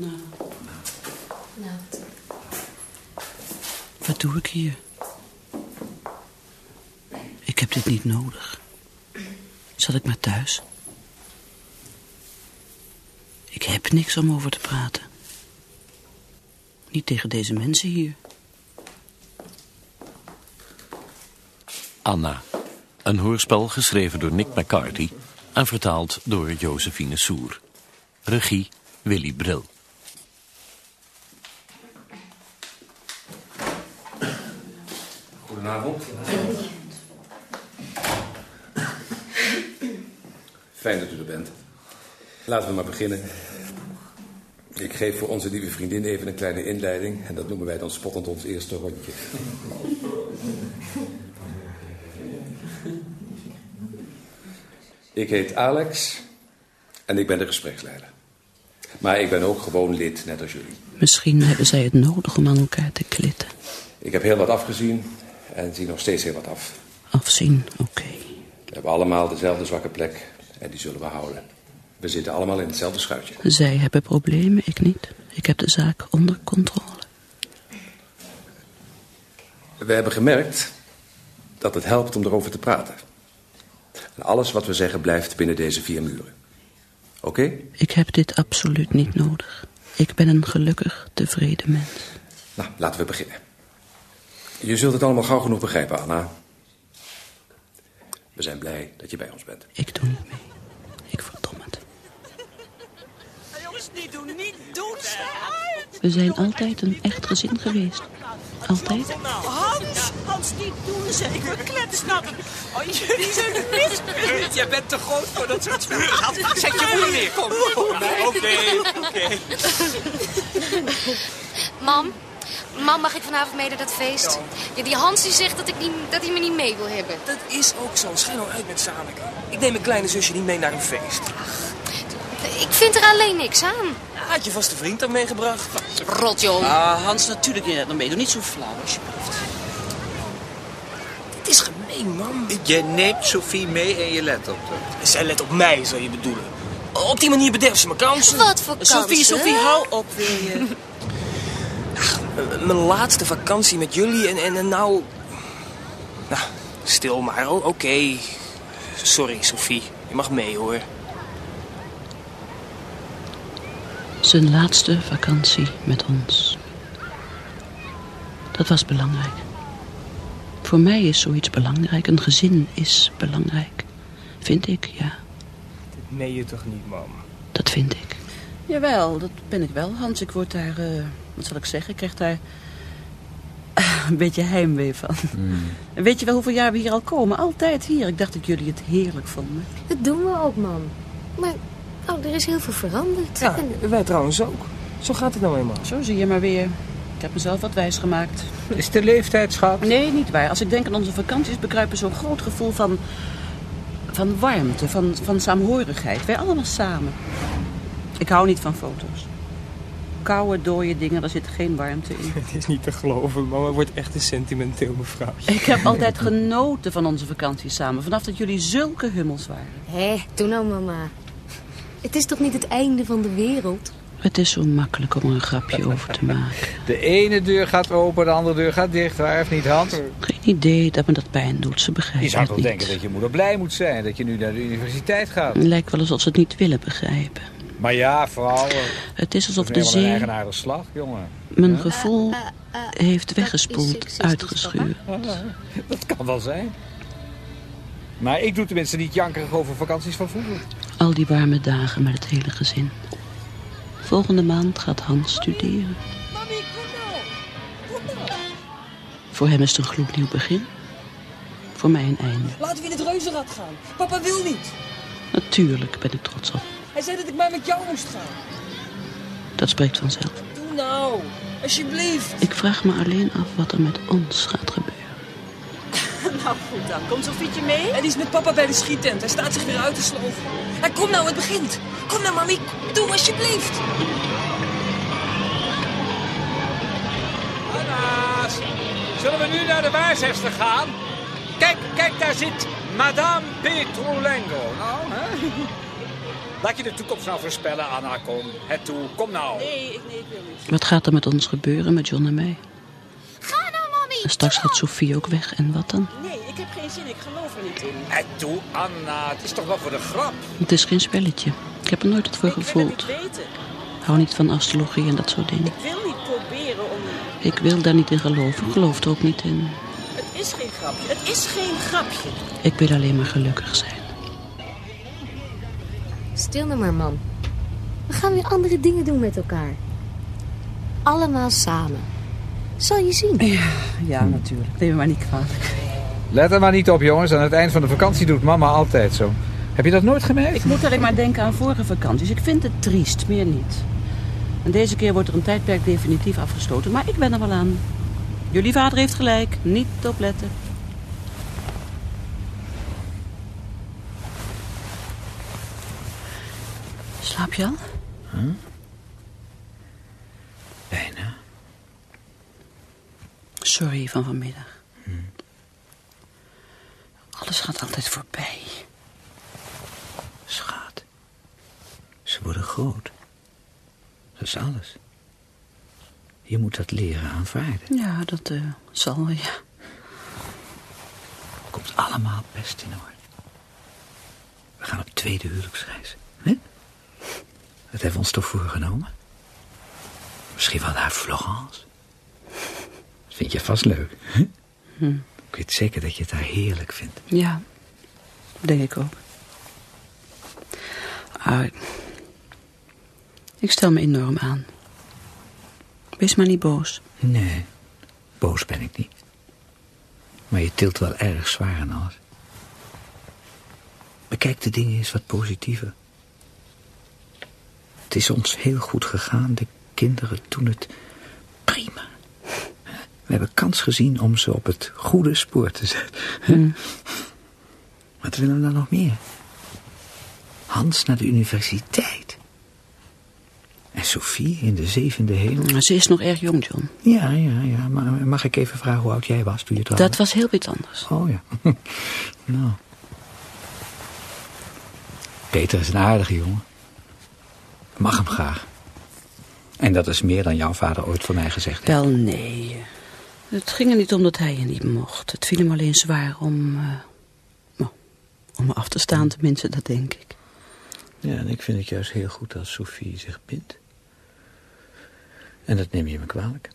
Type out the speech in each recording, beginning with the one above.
Nou, Nou, wat doe ik hier? Ik heb dit niet nodig. Zat ik maar thuis? Ik heb niks om over te praten. Niet tegen deze mensen hier. Anna. Een hoorspel geschreven door Nick McCarthy en vertaald door Josephine Soer. Regie Willy Bril. Goedenavond. Fijn dat u er bent. Laten we maar beginnen. Ik geef voor onze lieve vriendin even een kleine inleiding. En dat noemen wij dan spottend ons eerste rondje. Ik heet Alex en ik ben de gespreksleider. Maar ik ben ook gewoon lid, net als jullie. Misschien hebben zij het nodig om aan elkaar te klitten. Ik heb heel wat afgezien en zie nog steeds heel wat af. Afzien, oké. We hebben allemaal dezelfde zwakke plek en die zullen we houden. We zitten allemaal in hetzelfde schuitje. Zij hebben problemen, ik niet. Ik heb de zaak onder controle. We hebben gemerkt dat het helpt om erover te praten. En alles wat we zeggen blijft binnen deze vier muren. Oké? Ik heb dit absoluut niet nodig. Ik ben een gelukkig, tevreden mens. Nou, laten we beginnen. Je zult het allemaal gauw genoeg begrijpen, Anna. We zijn blij dat je bij ons bent. Ik doe niet mee. Ik verdom het. Jongens, niet doen, niet doen! We zijn altijd een echt gezin geweest. Altijd. Hans, Hans, niet doen ze. Ik word klettensnappen. Oh, jullie zijn mis. Jij bent te groot voor dat soort spel. Zet je moeder neer, kom. Oké, oké. Mam, mam, mag ik vanavond mee naar dat feest? Ja, die Hans die zegt dat, ik niet, dat hij me niet mee wil hebben. Dat is ook zo. Schijn nou uit met Saneke. Ik neem mijn kleine zusje niet mee naar een feest. Ik vind er alleen niks aan. Had je vast een vriend dan meegebracht? Rot, joh. Ah, Hans, natuurlijk niet naar mee. Doe niet zo flauw, alsjeblieft. Het is gemeen, man. Je neemt Sophie mee en je let op haar. Zij let op mij, zou je bedoelen. Op die manier bederft ze mijn kansen. Wat voor kansen? Sophie, Sophie, hou op, wil je? Mijn laatste vakantie met jullie en, en, en nou... Nou, stil maar. Oké. Sorry, Sophie. Je mag mee, hoor. Zijn laatste vakantie met ons. Dat was belangrijk. Voor mij is zoiets belangrijk. Een gezin is belangrijk. Vind ik, ja. Dit meen je toch niet, mam? Dat vind ik. Jawel, dat ben ik wel, Hans. Ik word daar, eh, wat zal ik zeggen, ik krijg daar een beetje heimwee van. En weet je wel hoeveel jaar we hier al komen? Altijd hier. Ik dacht dat jullie het heerlijk vonden. Dat doen we ook, mam. Maar oh, er is heel veel veranderd. Ja, En- wij trouwens ook. Zo gaat het nou eenmaal. Zo zie je maar weer. Ik heb mezelf wat wijs gemaakt. Is de leeftijd, schat? Nee, niet waar. Als ik denk aan onze vakanties bekruipen zo'n groot gevoel van, van warmte, van, van saamhorigheid. Wij allemaal samen. Ik hou niet van foto's. Koude, dode dingen, daar zit geen warmte in. Het is niet te geloven, mama wordt echt een sentimenteel mevrouw. Ik heb altijd genoten van onze vakanties samen. Vanaf dat jullie zulke hummels waren. Hé, doe nou, mama. Het is toch niet het einde van de wereld? Het is zo makkelijk om er een grapje over te maken. De ene deur gaat open, de andere deur gaat dicht. Waar of niet, Hans? Geen idee dat me dat pijn doet. Ze begrijpen Je zou toch denken dat je moeder blij moet zijn dat je nu naar de universiteit gaat. Het lijkt wel alsof ze het niet willen begrijpen. Maar ja, vooral... Het is alsof Of de een zee eigenaardige slag, jongen. mijn gevoel heeft is weggespoeld, seksistisch, uitgeschuurd. Dat kan wel zijn. Maar ik doe tenminste niet jankerig over vakanties van vroeger. Al die warme dagen met het hele gezin. Volgende maand gaat Hans studeren. Mami, kom. Kom. Voor hem is het een gloednieuw begin. Voor mij een einde. Laten we in het reuzenrad gaan. Papa wil niet. Natuurlijk ben ik trots op. Hij zei dat ik maar met jou moest gaan. Dat spreekt vanzelf. Doe nou. Alsjeblieft. Ik vraag me alleen af wat er met ons gaat gebeuren. Nou goed dan. Komt Sofietje mee? En die is met papa bij de schiettent. Hij staat zich weer uit te sloven. Hij kom nou, het begint. Kom nou, mami. Doe alsjeblieft. Anna's, zullen we nu naar de waarzegster gaan? Kijk, kijk, daar zit Madame Petrulengo. Nou, hè? Laat je de toekomst nou voorspellen, Anna. Kom, het toe. Kom nou. Nee, ik, nee, ik wil niet. Wat gaat er met ons gebeuren, met John en mij? En straks gaat Sophie ook weg. En wat dan? Nee, ik heb geen zin. Ik geloof er niet in. Het toe, Anna. Het is toch wel voor de grap. Het is geen spelletje. Ik heb er nooit wat voor Ik wil het gevoeld. weten. Ik hou niet van astrologie en dat soort dingen. Ik wil niet proberen om... Ik wil daar niet in geloven. Ik geloof er ook niet in. Het is geen grapje. Het is geen grapje. Ik wil alleen maar gelukkig zijn. Stil nou maar, man. We gaan weer andere dingen doen met elkaar. Allemaal samen. Zal je zien. Ja, natuurlijk. Neem me maar niet kwalijk. Let er maar niet op, jongens. Aan het eind van de vakantie doet mama altijd zo. Heb je dat nooit gemerkt? Ik moet alleen maar denken aan vorige vakanties. Ik vind het triest, meer niet. En deze keer wordt er een tijdperk definitief afgestoten. Maar ik ben er wel aan. Jullie vader heeft gelijk. Niet opletten. Slaap je al? Sorry van vanmiddag. Alles gaat altijd voorbij. Schat. Ze worden groot. Dat is alles. Je moet dat leren aanvaarden. Ja, dat eh, zal wel, ja. Komt allemaal best in orde. We gaan op tweede huwelijksreis. Hè? Dat hebben we ons toch voorgenomen? Misschien wel naar Florence. Vind je vast leuk. Hè? Ik weet zeker dat je het daar heerlijk vindt. Ja, denk ik ook. Ah, ik stel me enorm aan. Wees maar niet boos. Nee, boos ben ik niet. Maar je tilt wel erg zwaar aan alles. Bekijk de dingen eens wat positiever. Het is ons heel goed gegaan, de kinderen doen het prima. We hebben kans gezien om ze op het goede spoor te zetten. Wat willen we dan nog meer? Hans naar de universiteit. En Sophie in de zevende hemel. Ze is nog erg jong, John. Ja, ja, ja. Maar mag ik even vragen hoe oud jij was toen je trouwde? Dat was heel iets anders. Oh ja. nou. Peter is een aardige jongen. Mag hem graag. En dat is meer dan jouw vader ooit voor mij gezegd heeft. Wel, nee. Het ging er niet om dat hij je niet mocht. Het viel hem alleen zwaar om... nou, om me af te staan, tenminste, dat denk ik. Ja, en ik vind het juist heel goed als Sophie zich bindt. En dat neem je me kwalijk.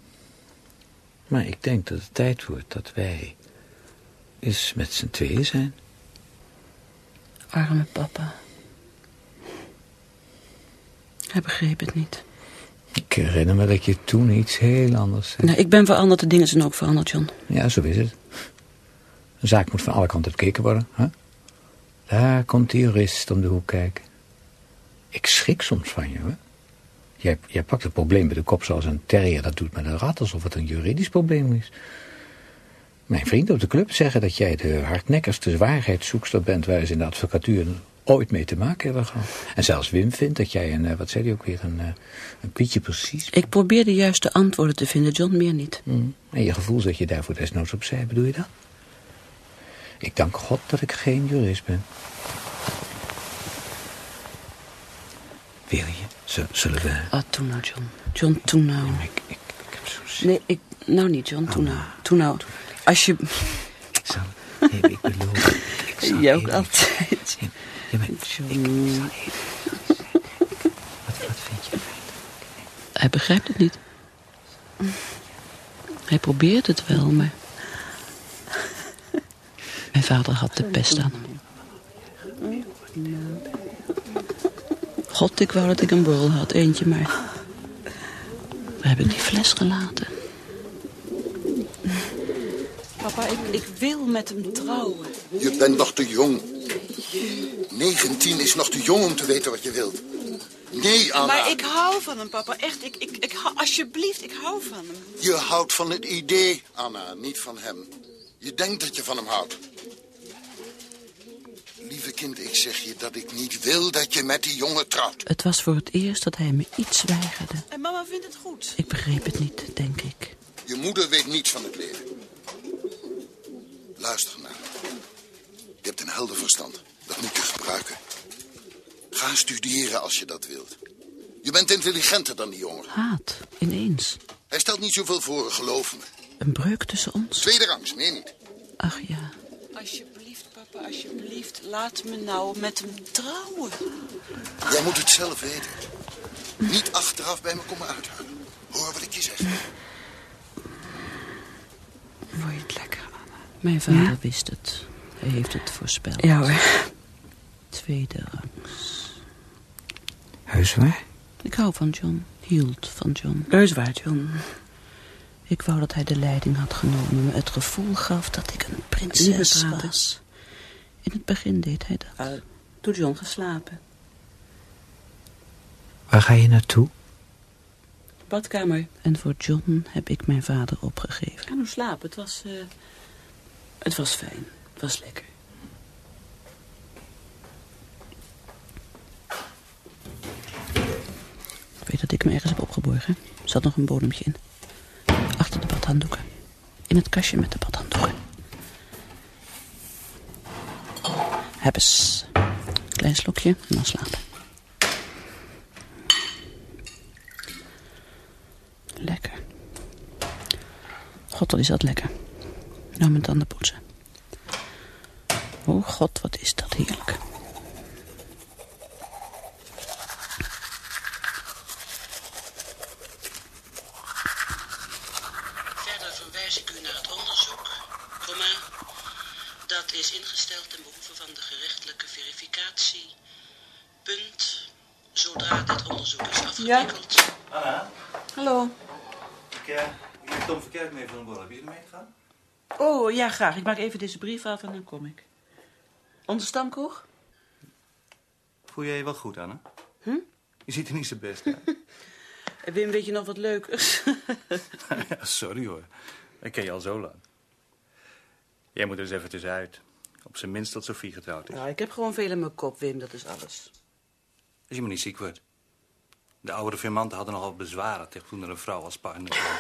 Maar ik denk dat het tijd wordt dat wij eens met z'n tweeën zijn. Arme papa. Hij begreep het niet. Ik herinner me dat je toen iets heel anders zei. Nou, ik ben veranderd, de dingen zijn ook veranderd, John. Ja, zo is het. Een zaak moet van alle kanten bekeken worden. Hè? Daar komt die jurist om de hoek kijken. Ik schrik soms van je, hoor. Jij, jij pakt het probleem bij de kop zoals een terrier dat doet met een rat... alsof het een juridisch probleem is. Mijn vrienden op de club zeggen dat jij de hardnekkigste waarheidszoekster bent... waar ze in de advocatuur ooit mee te maken hebben gehad. En zelfs Wim vindt dat jij een, eh, wat zei hij ook weer, een, eh, een Pietje precies... Ik probeer de juiste antwoorden te vinden, John, meer niet. Mm. En je gevoel zet je daarvoor desnoods opzij, bedoel je dat? Ik dank God dat ik geen jurist ben. Wil je? Zullen we... Ah, toen nou, John. John, toen nou. Ik, ik, ik heb zo zin. Nee, ik... Nou niet, John, toen nou. Toen nou. Als je... Ik zal... Nee, ik beloof. Ik, zal Jij ook altijd. Ja, maar ik, ik zal even... Wat, wat vind je fijn? Hij begrijpt het niet. Hij probeert het wel, maar... Mijn vader had de pest aan hem. God, ik wou dat ik een borrel had, eentje maar. Waar heb ik die fles gelaten? Papa, ik, ik wil met hem trouwen. Je bent nog te jong. 19 is nog te jong om te weten wat je wilt. Nee, Anna. Maar ik hou van hem, papa. Echt, ik, ik, ik hou, alsjeblieft, ik hou van hem. Je houdt van het idee, Anna, niet van hem. Je denkt dat je van hem houdt. Lieve kind, ik zeg je dat ik niet wil dat je met die jongen trouwt. Het was voor het eerst dat hij me iets weigerde. En mama vindt het goed. Ik begreep het niet, denk ik. Je moeder weet niets van het leven. Luister naar me. Je hebt een helder verstand. Dat moet je gebruiken. Ga studeren als je dat wilt. Je bent intelligenter dan die jongen. Haat, ineens. Hij stelt niet zoveel voor, geloof me. Een breuk tussen ons. Tweede rangs, meer niet. Ach ja. Alsjeblieft, papa, alsjeblieft. Laat me nou met hem trouwen. Jij moet het zelf weten. Niet achteraf bij me komen uithuilen. Hoor wat ik je zeg. Word je het lekker, Anna? Mijn vader wist het. Heeft het voorspeld. Ja hoor. Tweede rangs. Heus waar? Ik hou van John. Hield van John. Heus waar, John. Ik wou dat hij de leiding had genomen. Me het gevoel gaf dat ik een prinses was. In het begin deed hij dat. Uh, toen John geslapen. Waar ga je naartoe? Badkamer. En voor John heb ik mijn vader opgegeven. Ik ga nu slapen. Het was, uh, het was fijn. Was lekker. Ik weet dat ik me ergens heb opgeborgen. Er zat nog een bodempje in. Achter de badhanddoeken. In het kastje met de badhanddoeken. Heb eens. Klein slokje en dan slapen. Lekker. God, is dat lekker. Nou, met tanden poetsen. Oh god, wat is dat heerlijk. Verder verwijs ik u naar het onderzoek, comma, dat is ingesteld ten behoeve van de gerechtelijke verificatie. Punt, zodra dit onderzoek is afgewikkeld. Anna, Hallo. ik, uh, ik heb Tom Verkerk mee van de Borrel. Heb je ermee gegaan? Oh, ja, graag. Ik maak even deze brief af en dan kom ik. Onze stamkroeg? Voel jij je wel goed, Anna? Hm? Je ziet er niet zo best uit. Wim, weet je nog wat leukers? ja, sorry hoor. Ik ken je al zo lang. Jij moet er eens even tussenuit. Op zijn minst tot Sophie getrouwd is. nou, ik heb gewoon veel in mijn kop, Wim. Dat is alles. Als je maar niet ziek wordt. De oude firmanten hadden nogal bezwaren tegen toen er een vrouw als partner kwam.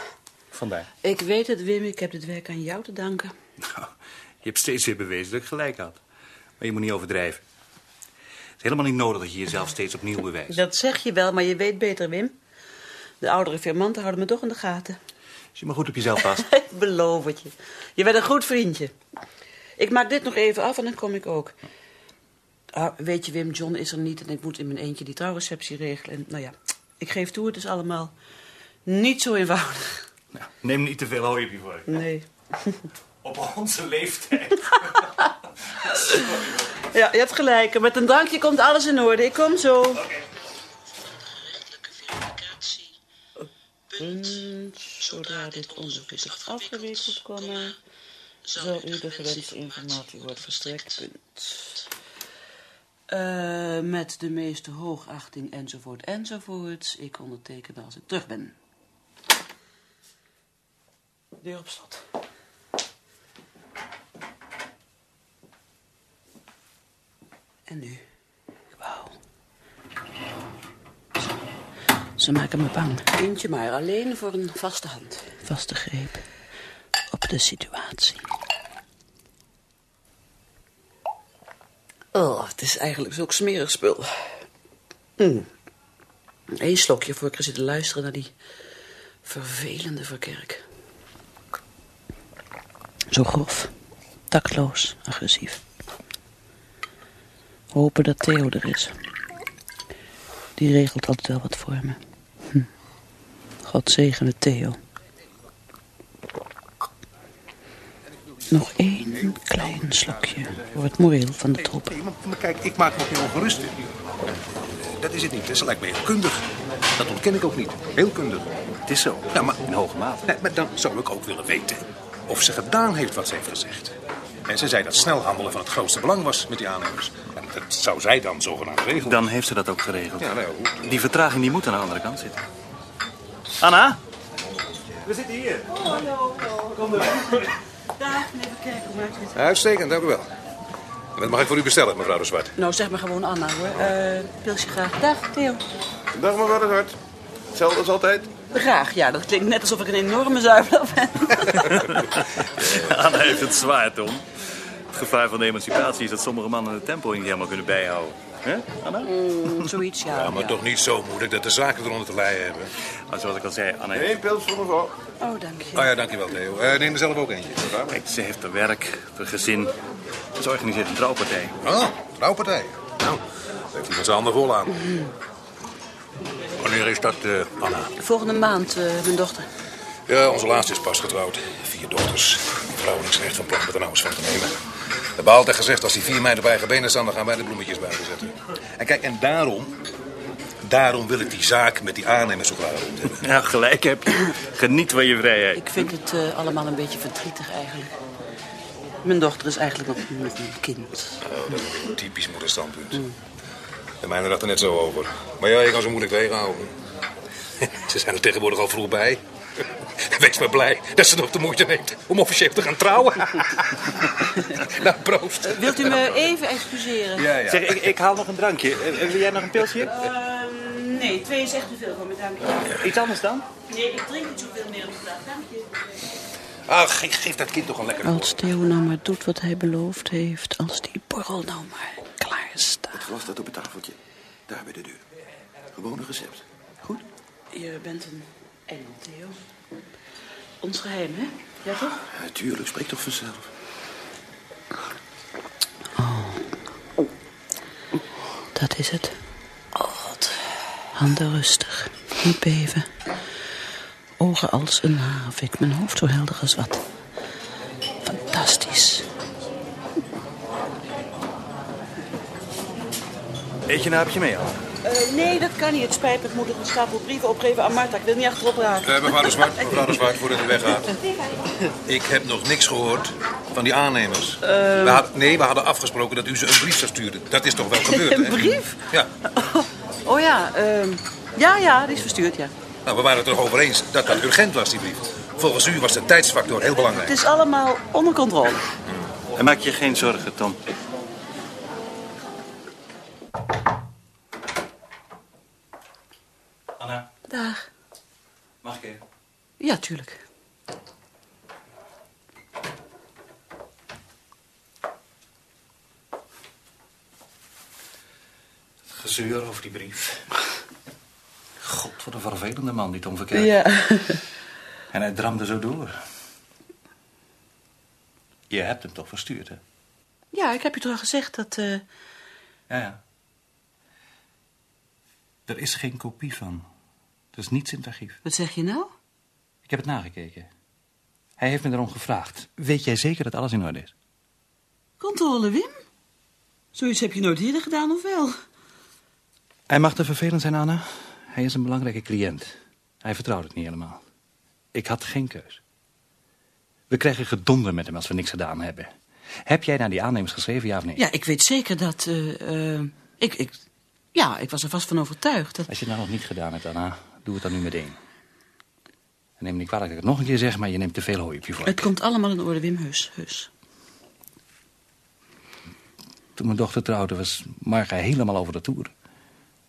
Vandaar. Ik weet het, Wim. Ik heb dit werk aan jou te danken. Nou, je hebt steeds weer bewezen dat ik gelijk had. Maar je moet niet overdrijven. Het is helemaal niet nodig dat je jezelf steeds opnieuw bewijst. Dat zeg je wel, maar je weet beter, Wim. De oudere firmanten houden me toch in de gaten. Als je maar goed op jezelf past. ik beloof het je. Je bent een goed vriendje. Ik maak dit nog even af en dan kom ik ook. Ah, weet je, Wim, John is er niet en ik moet in mijn eentje die trouwreceptie regelen. En nou ja, ik geef toe, het is allemaal niet zo eenvoudig. Nou, neem niet te veel hooi op je vork. Nee. Op onze leeftijd. Ja, je hebt gelijk. Met een drankje komt alles in orde. Ik kom zo. Punt. Zodra dit onderzoek is afgewikkeld, komma, zal u de gewenste informatie worden verstrekt. Punt. Eh, met de meeste hoogachting enzovoort enzovoort. Ik onderteken als ik terug ben. Deur op slot. En nu? Wauw. Ze maken me bang. Eentje maar, alleen voor een vaste hand. Vaste greep op de situatie. Oh, het is eigenlijk zulk smerig spul. Mm. Eén slokje voor ik ga zitten luisteren naar die vervelende verkerk. Zo grof, tactloos, agressief. Hopen dat Theo er is. Die regelt altijd wel wat voor me. Hm. God zegene Theo. Nog één klein slokje voor het moreel van de troep. Maar kijk, ik maak me ook heel ongerust. Dat is het niet. Dat lijkt me heel kundig. Dat ontken ik ook niet. Heel kundig. Het is zo. Ja, maar, In hoge mate. nee, maar dan zou ik ook willen weten of ze gedaan heeft wat ze heeft gezegd. En ze zei dat snel handelen van het grootste belang was met die aannemers. En dat zou zij dan zogenaamd regelen. Dan heeft ze dat ook geregeld. Ja, nou ja, goed. Die vertraging die moet aan de andere kant zitten. Anna? We zitten hier. Kom er. Dag, even kijken hoe maakt het. Uitstekend, dank u wel. En Wat mag ik voor u bestellen, mevrouw de Zwart? Nou, zeg maar gewoon Anna hoor. Eh pilsje graag. Dag, Theo. Dag, mevrouw de Zwart. Hetzelfde als altijd? Graag, ja. Dat klinkt net alsof ik een enorme zuiver ben. Anna heeft het zwaar, Tom. Het gevaar van de emancipatie is dat sommige mannen het tempo niet helemaal kunnen bijhouden. Hè, Anna? Mm, zoiets, ja. Ja, maar toch niet zo moeilijk dat de zaken eronder te lijden hebben. Maar zoals ik al zei, Anna... Eén pils voor mevrouw. Oh, dank je. Oh ja, dankjewel Theo. Eh, neem er zelf ook eentje. Kijk, ze heeft haar werk, haar gezin. Ze organiseert een trouwpartij. Oh, trouwpartij. Nou, daar heeft iemand zijn handen vol aan. Wanneer is dat, eh, Anna? Volgende maand, eh, mijn dochter. Ja, onze laatste is pas getrouwd. Vier dochters. Die vrouw is echt van plan met een ouders van te nemen. We hebben altijd gezegd, als die vier meiden op eigen benen staan, dan gaan wij de bloemetjes buiten zetten. En kijk, en daarom, daarom wil ik die zaak met die aannemers zo graag rond hebben. Ja, gelijk heb je. Geniet van je vrijheid. Ik vind het eh, allemaal een beetje verdrietig eigenlijk. Mijn dochter is eigenlijk nog nog een kind. Oh, dat is weer een typisch moederstandpunt. De mijne dacht er net zo over. Maar ja, je kan ze moeilijk tegenhouden. Ze zijn er tegenwoordig al vroeg bij. Wees maar blij dat ze nog de moeite neemt om officieel te gaan trouwen. nou, proost. Eh, Wilt u me even excuseren? Ja, ja. Zeg, ik, ik haal nog een drankje. Eh, wil jij nog een pilsje? Ehm, nee, twee is echt te veel voor me, dank je. Iets anders dan? Nee, ik drink niet zoveel meer op de dag, dank je. Ah, geef, geef dat kind toch een lekker Als Theo nou maar doet wat hij beloofd heeft, als die borrel nou maar klaar staat. Het glas staat op het tafeltje. Daar bij de deur. Gewoon een recept. Goed? Je bent een engel, Theo. Ons geheim, hè? Ja, toch? Natuurlijk, spreek toch vanzelf. Dat is het. Oh, God. Handen rustig. Niet beven. Ogen als een havik. Mijn hoofd zo helder als wat. Fantastisch. Eet je een hapje mee, Anna? Eh, nee, dat kan niet. Het spijt me. Ik moet nog een stapel brieven opgeven aan Marta. Ik wil niet achterop raken. Eh, mevrouw de Zwart, mevrouw de Zwart, voordat u weggaat. Ik heb nog niks gehoord van die aannemers. Ehm. We had- nee, we hadden afgesproken dat u ze een brief zou sturen. Dat is toch wel gebeurd, Een hè? brief? Ja. Oh ja, ehm, ja, ja, die is verstuurd, ja. Nou, we waren het er over eens dat dat urgent was, die brief. Volgens u was de tijdsfactor heel belangrijk. Het is allemaal onder controle. En maak je geen zorgen, Tom. Anna, Dag. mag ik even? Ja, tuurlijk. Gezeur over die brief. God, wat een vervelende man, die Tom Verkerk. Ja. En hij dramde zo door. Je hebt hem toch verstuurd, hè? Ja, ik heb je toch al gezegd dat... eh, Ja, ja. Er is geen kopie van. Er is niets in het archief. Wat zeg je nou? Ik heb het nagekeken. Hij heeft me erom gevraagd. Weet jij zeker dat alles in orde is? Controle, Wim? Zoiets heb je nooit eerder gedaan, of wel? Hij mag te vervelend zijn, Anna. Hij is een belangrijke cliënt. Hij vertrouwt het niet helemaal. Ik had geen keus. We krijgen gedonder met hem als we niks gedaan hebben. Heb jij naar die aannemers geschreven, ja of nee? Ja, ik weet zeker dat... eh, eh, ik, ik, ja, ik was er vast van overtuigd. Dat... Als je het nou nog niet gedaan hebt, Anna, doe het dan nu meteen. En neem me niet kwalijk dat ik het nog een keer zeg, maar je neemt te veel hooi op je vork. Het komt allemaal in orde, Wim, heus, heus. Toen mijn dochter trouwde, was Marga helemaal over de toer.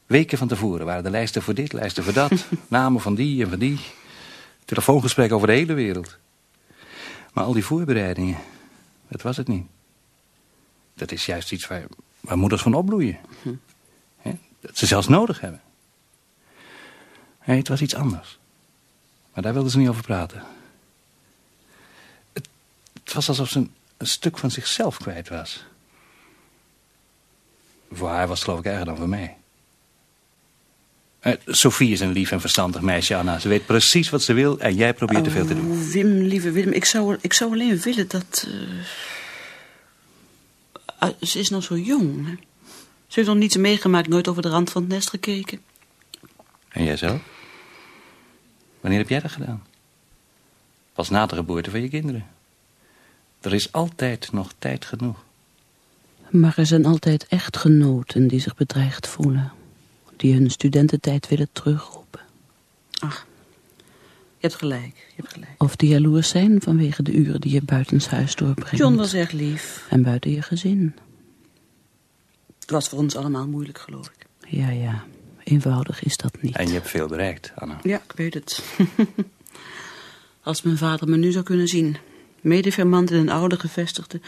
Weken van tevoren waren de lijsten voor dit, lijsten voor dat. namen van die en van die. Telefoongesprekken over de hele wereld. Maar al die voorbereidingen, dat was het niet. Dat is juist iets waar, waar moeders van opbloeien. Hè? Dat ze zelfs nodig hebben. Nee, het was iets anders. Maar daar wilden ze niet over praten. Het, het was alsof ze een, een stuk van zichzelf kwijt was. Voor haar was het geloof ik erger dan voor mij. Eh, Sophie is een lief en verstandig meisje, Anna. Ze weet precies wat ze wil en jij probeert te veel te doen. Oh, Wim, lieve Wim, ik zou, ik zou alleen willen dat... eh, ah, ze is nog zo jong, hè? Ze heeft nog niets meegemaakt, nooit over de rand van het nest gekeken. En jij zelf? Wanneer heb jij dat gedaan? Pas na de geboorte van je kinderen. Er is altijd nog tijd genoeg. Maar er zijn altijd echtgenoten die zich bedreigd voelen. Die hun studententijd willen terugroepen. Ach, je hebt gelijk, je hebt gelijk. Of die jaloers zijn vanwege de uren die je buitenshuis doorbrengt. John was erg lief. En buiten je gezin. Het was voor ons allemaal moeilijk, geloof ik. Ja, ja. Eenvoudig is dat niet. En je hebt veel bereikt, Anna. Ja, ik weet het. Als mijn vader me nu zou kunnen zien. Medefirmant in een oude gevestigde.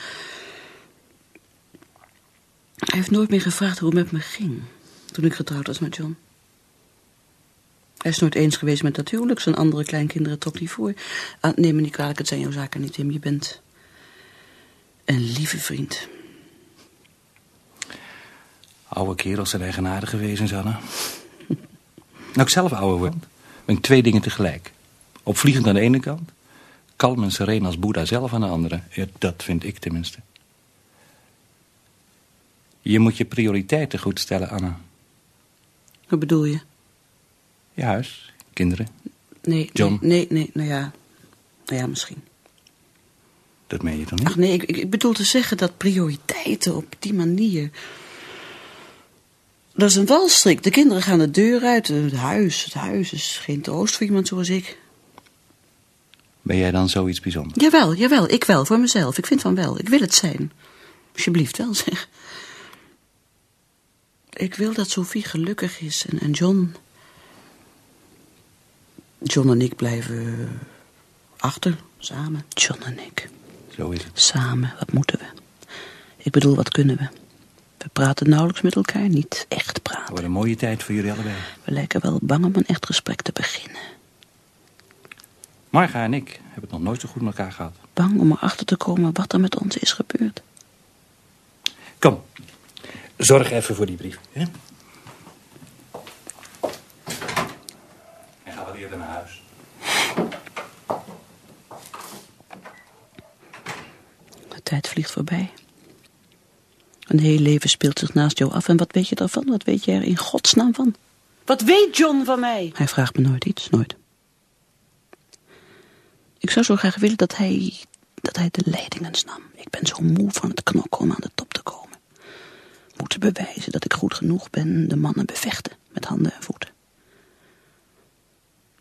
Hij heeft nooit meer gevraagd hoe het met me ging toen ik getrouwd was met John. Hij is nooit eens geweest met dat huwelijk. Zijn andere kleinkinderen trok niet voor. Ah, neem me niet kwalijk, het zijn jouw zaken niet, Tim. Je bent een lieve vriend. Oude kerels zijn eigenaardig geweest, Sanne. nou ik zelf ouder word, ben ik twee dingen tegelijk. Opvliegend aan de ene kant, kalm en sereen als Boeddha zelf aan de andere. Ja, dat vind ik tenminste. Je moet je prioriteiten goed stellen, Anna. Wat bedoel je? Je huis, kinderen. Nee, John? nee, nee, nee, nou ja. Nou ja, misschien. Dat meen je toch niet? Ach nee, ik bedoel te zeggen dat prioriteiten op die manier... Dat is een walstrik. De kinderen gaan de deur uit. Het huis, het huis is geen troost voor iemand zoals ik. Ben jij dan zoiets bijzonders? Jawel, jawel, ik wel, voor mezelf. Ik vind van wel. Ik wil het zijn. Alsjeblieft wel, zeg. Ik wil dat Sophie gelukkig is en, en John... John en ik blijven achter, samen. John en ik. Zo is het. Samen, wat moeten we? Ik bedoel, wat kunnen we? We praten nauwelijks met elkaar, niet echt praten. Wordt een mooie tijd voor jullie allebei. We lijken wel bang om een echt gesprek te beginnen. Marga en ik hebben het nog nooit zo goed met elkaar gehad. Bang om erachter te komen wat er met ons is gebeurd. Kom, zorg even voor die brief. Ja? En ga wat eerder naar huis. De tijd vliegt voorbij. Een heel leven speelt zich naast jou af. En wat weet je daarvan? Wat weet je er in godsnaam van? Wat weet John van mij? Hij vraagt me nooit iets, nooit. Ik zou zo graag willen dat hij, dat hij de leidingen nam. Ik ben zo moe van het knokken om aan de top te komen. Moeten bewijzen dat ik goed genoeg ben, de mannen bevechten met handen en voeten.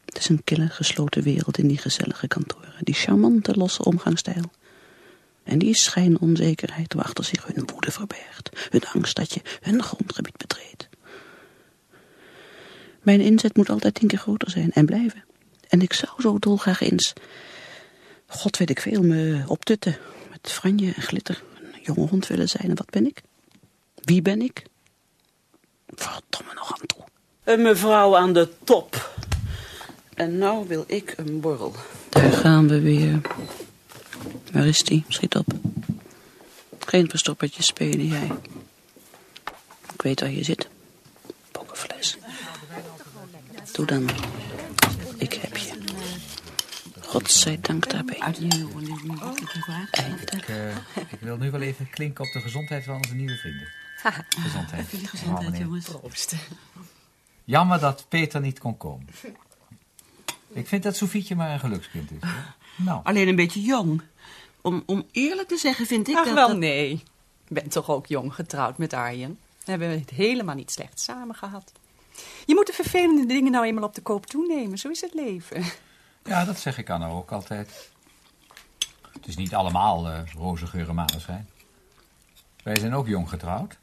Het is een kille, gesloten wereld in die gezellige kantoren. Die charmante, losse omgangsstijl. En die schijnonzekerheid waarachter zich hun woede verbergt. Hun angst dat je hun grondgebied betreedt. Mijn inzet moet altijd tien keer groter zijn en blijven. En ik zou zo dolgraag eens, god weet ik veel, me optutten. Met franje en glitter. Een jonge hond willen zijn. En wat ben ik? Wie ben ik? Verdomme nog aan toe. Een mevrouw aan de top. En nou wil ik een borrel. Daar gaan we weer. Waar is die? Schiet op. Geen verstoppertje spelen, jij. Ik weet waar je zit. Pokkenfles. Doe dan. Ik heb je. Godzijdank daarbij. Ik, eh, ik wil nu wel even klinken op de gezondheid van onze nieuwe vrienden. Gezondheid. Gezondheid, meneer. jongens. Proost. Jammer dat Peter niet kon komen. Ik vind dat Sofietje maar een gelukskind is. hoor. Nou, Alleen een beetje jong. Om, om eerlijk te zeggen vind ik Ach dat... wel, dat- nee. Ik ben toch ook jong getrouwd met Arjen. We hebben het helemaal niet slecht samen gehad. Je moet de vervelende dingen nou eenmaal op de koop toenemen. Zo is het leven. ja, dat zeg ik Anna ook altijd. Het is niet allemaal eh roze geur en maneschijn. Wij zijn ook jong getrouwd.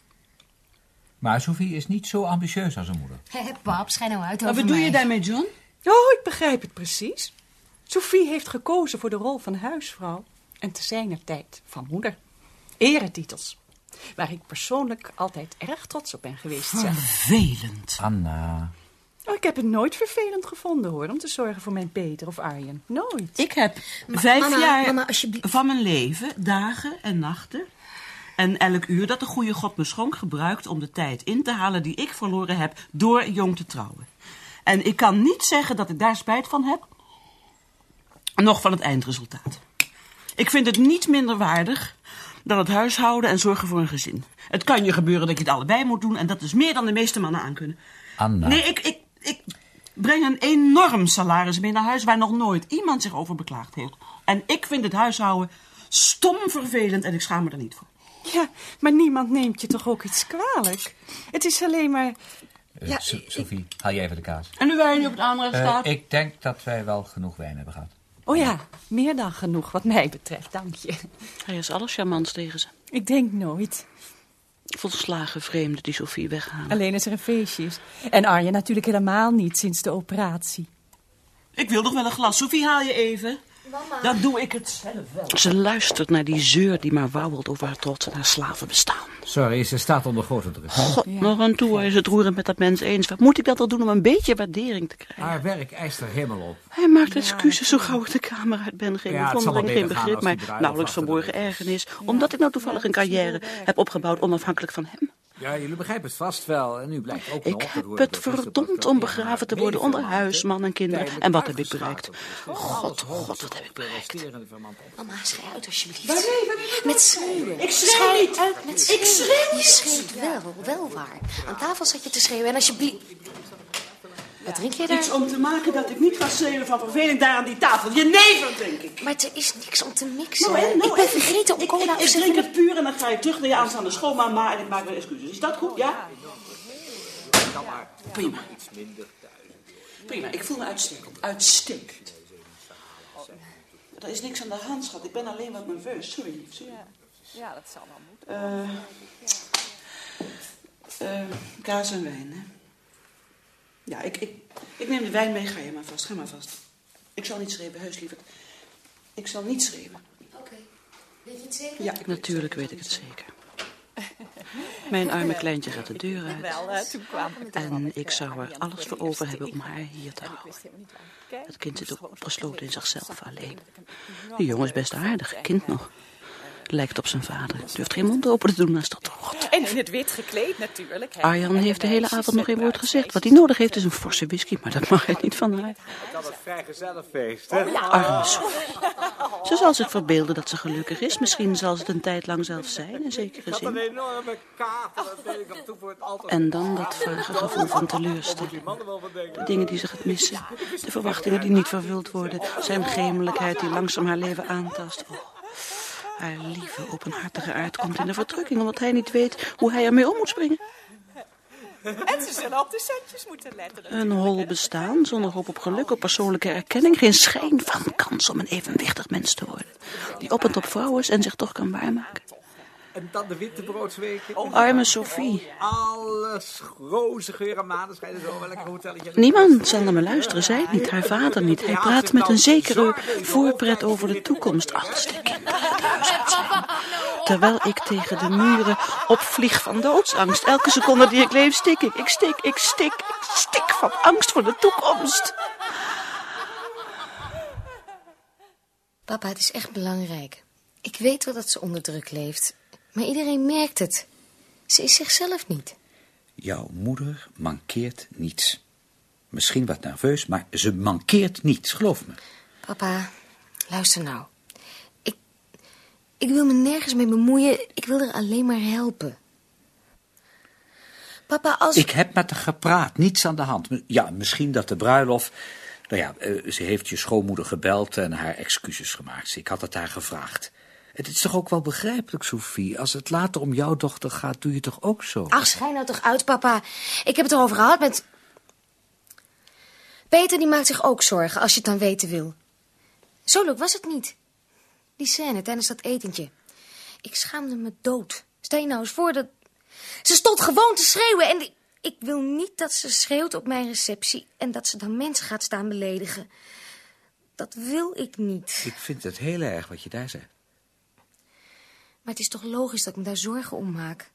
Maar Sophie is niet zo ambitieus als haar moeder. Hé, pap, schijn nou uit Wat over bedoel mij. je daarmee, John? Oh, ik begrijp het precies. Sophie heeft gekozen voor de rol van huisvrouw en te zijner tijd van moeder. Eretitels. Waar ik persoonlijk altijd erg trots op ben geweest. zelf. Vervelend. Anna. Oh, ik heb het nooit vervelend gevonden hoor, om te zorgen voor mijn Peter of Arjen. Nooit. Ik heb Ma- vijf mama, jaar mama, van mijn leven, dagen en nachten... en elk uur dat de goede God me schonk gebruikt... om de tijd in te halen die ik verloren heb door jong te trouwen. En ik kan niet zeggen dat ik daar spijt van heb... nog van het eindresultaat. Ik vind het niet minder waardig dan het huishouden en zorgen voor een gezin. Het kan je gebeuren dat je het allebei moet doen... en dat is meer dan de meeste mannen aankunnen. Anna. Nee, ik, ik, ik breng een enorm salaris mee naar huis waar nog nooit iemand zich over beklaagd heeft. En ik vind het huishouden stom vervelend en ik schaam me er niet voor. Ja, maar niemand neemt je toch ook iets kwalijk? Het is alleen maar... Eh, Ja, So- Sophie, haal jij even de kaas. En nu wijn op het aanrecht Eh, staat. ik denk dat wij wel genoeg wijn hebben gehad. Oh ja, meer dan genoeg wat mij betreft, dank je. Hij is alles charmants tegen ze. Ik denk nooit. Volslagen vreemde die Sophie weghalen. Alleen als er een feestje is. En Arjen natuurlijk helemaal niet sinds de operatie. Ik wil nog wel een glas. Sophie, haal je even. Dan doe ik het zelf wel. Ze luistert naar die zeur die maar wauwelt over haar trots en haar slavenbestaan. Sorry, ze staat onder grote druk. God, nog aan toe is het roerend met dat mens eens. Wat moet ik dat al doen om een beetje waardering te krijgen? Haar werk eist er helemaal op. Hij maakt excuses zo gauw ik de kamer uit ben. Geen Ja, geen begrip, maar nauwelijks verborgen ergernis. Omdat ik nou toevallig een carrière heb opgebouwd onafhankelijk van hem. Ja, jullie begrijpen het vast wel. En nu blijkt ook Ik nog... heb het verdomd om begraven te worden onder huis, man en kinderen. En wat heb ik bereikt? God, god, wat heb ik bereikt? Mama, schreeuw uit alsjeblieft. Wanneer, wanneer? Met schreeuwen. Ik schreeuw niet. uit met Ik schreeuwen. schreeuw Je schreeuwt wel, wel waar. Aan tafel zat je te schreeuwen en alsjeblieft... Wat drink jij daar? Iets om te maken dat ik niet ga schreeuwen van verveling daar aan die tafel. Je never, denk ik. Maar er is niks om te mixen. Nou, hè, nou, ik ben vergeten om Ik, cola ik, of ik zeven- drink het puur en dan ga je terug naar je aanstaande schoonmama en ik maak weer excuses. Is dat goed, ja? Prima. Prima, ik voel me uitstekend. Uitstekend. Er is niks aan de hand, schat. Ik ben alleen wat nerveus. Sorry, lief. Sorry. Ja, dat zal wel moeten. Eh, eh, kaas en wijn, hè? Ja, ik, ik, ik neem de wijn mee. Ga je maar vast. Ga maar vast. Ik zal niet schreeuwen, heus lieverd. Ik zal niet schreeuwen. Oké. Weet je het zeker? Ja, natuurlijk weet ik het zeker. Mijn arme kleintje gaat de deur uit. En ik zou er alles voor over hebben om haar hier te houden. Het kind zit ook opgesloten in zichzelf alleen. Die jongen is best aardig, kind nog. Lijkt op zijn vader. Durft geen mond open te doen naast dat rot. En in het wit gekleed natuurlijk. hè. Arjan heeft de hele avond nog geen woord gezegd. Wat hij nodig heeft is een forse whisky, maar dat mag hij niet van haar. Ik had het vrijgezellenfeest, Oh, hè? Arme Sophie. Ze zal zich verbeelden dat ze gelukkig is. Misschien zal ze het een tijd lang zelf zijn, in zekere Ik had een zin. enorme kater, dat. En dan dat vage gevoel van teleurstelling. De dingen die ze gaat missen. De verwachtingen die niet vervuld worden. Zijn gemelijkheid die langzaam haar leven aantast. Oh, haar lieve, openhartige aard komt in de verdrukking... omdat hij niet weet hoe hij ermee om moet springen. En ze zullen op de centjes moeten letten. Een hol bestaan, zonder hoop op geluk, op persoonlijke erkenning. Geen schijn van kans om een evenwichtig mens te worden. Die op en top vrouw is en zich toch kan waarmaken. En dan de wittebroodsweken. Arme Sophie. Alles roze geur en maneschijnen zo. Wel lekker hotelletje. Niemand zal naar me luisteren, zij niet, haar vader niet. Hij praat met een zekere voorpret over de toekomst. Alles de kinderen het huis uit zijn. Terwijl ik tegen de muren opvlieg van doodsangst. Elke seconde die ik leef, stik ik. Ik stik, ik stik, ik stik van angst voor de toekomst. Papa, het is echt belangrijk. Ik weet wel dat ze onder druk leeft. Maar iedereen merkt het. Ze is zichzelf niet. Jouw moeder mankeert niets. Misschien wat nerveus, maar ze mankeert niets, geloof me. Papa, luister nou. Ik, ik wil me nergens mee bemoeien. Ik wil er alleen maar helpen. Papa, als... Ik heb met haar gepraat, niets aan de hand. Ja, misschien dat de bruiloft... Nou ja, eh, ze heeft je schoonmoeder gebeld en haar excuses gemaakt. Ik had het haar gevraagd. Het is toch ook wel begrijpelijk, Sophie? Als het later om jouw dochter gaat, doe je toch ook zo? Ach, schijn nou toch uit, papa. Ik heb het erover gehad met... Peter die maakt zich ook zorgen, als je het dan weten wil. Zo leuk was het niet. Die scène tijdens dat etentje. Ik schaamde me dood. Stel je nou eens voor dat... Ze stond gewoon te schreeuwen en... ik- Ik wil niet dat ze schreeuwt op mijn receptie... en dat ze dan mensen gaat staan beledigen. Dat wil ik niet. Ik vind het heel erg wat je daar zei. Maar het is toch logisch dat ik me daar zorgen om maak.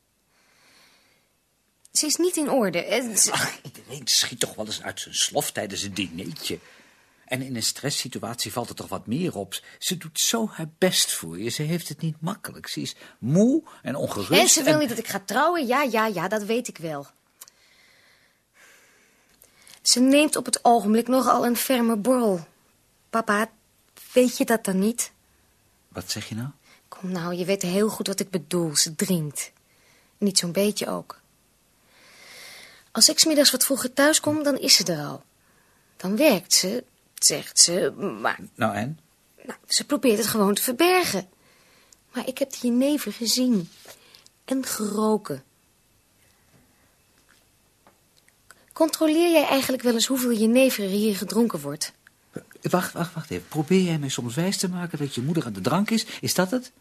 Ze is niet in orde. ze- Ach, iedereen schiet toch wel eens uit zijn slof tijdens een dinertje. En in een stresssituatie valt er toch wat meer op. Ze doet zo haar best voor je. Ze heeft het niet makkelijk. Ze is moe en ongerust. En ze wil niet dat ik ga trouwen. Ja, ja, ja, dat weet ik wel. Ze neemt op het ogenblik nogal een ferme borrel. Papa, weet je dat dan niet? Wat zeg je nou? Kom nou, je weet heel goed wat ik bedoel. Ze drinkt. Niet zo'n beetje ook. Als ik 's middags wat vroeger thuis kom, dan is ze er al. Dan werkt ze, zegt ze, maar Nou en? nou, ze probeert het gewoon te verbergen. Maar ik heb die jenever gezien. En geroken. Controleer jij eigenlijk wel eens hoeveel jenever er hier gedronken wordt? Wacht, wacht, wacht even. Probeer jij mij soms wijs te maken dat je moeder aan de drank is? Is dat het?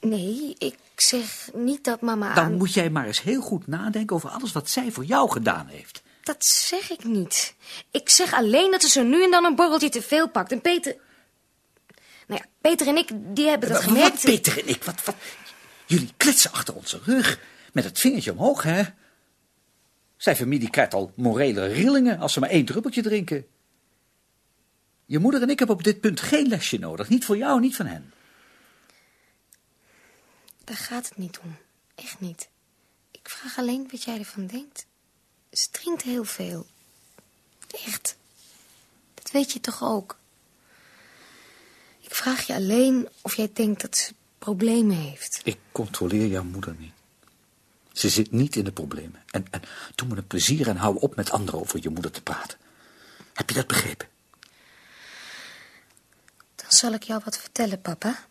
Nee, ik zeg niet dat mama Dan aan... moet jij maar eens heel goed nadenken over alles wat zij voor jou gedaan heeft. Dat zeg ik niet. Ik zeg alleen dat ze zo nu en dan een borreltje te veel pakt. En Peter... Nou ja, Peter en ik, die hebben dat gemerkt. wat, Peter en ik, wat, wat... Jullie kletsen achter onze rug. Met het vingertje omhoog, hè? Zijn familie krijgt al morele rillingen als ze maar één druppeltje drinken. Je moeder en ik hebben op dit punt geen lesje nodig. Niet voor jou, niet van hen. Daar gaat het niet om. Echt niet. Ik vraag alleen wat jij ervan denkt. Ze drinkt heel veel. Echt. Dat weet je toch ook? Ik vraag je alleen of jij denkt dat ze problemen heeft. Ik controleer jouw moeder niet. Ze zit niet in de problemen. En, en doe me een plezier en hou op met anderen over je moeder te praten. Heb je dat begrepen? Dan zal ik jou wat vertellen, papa.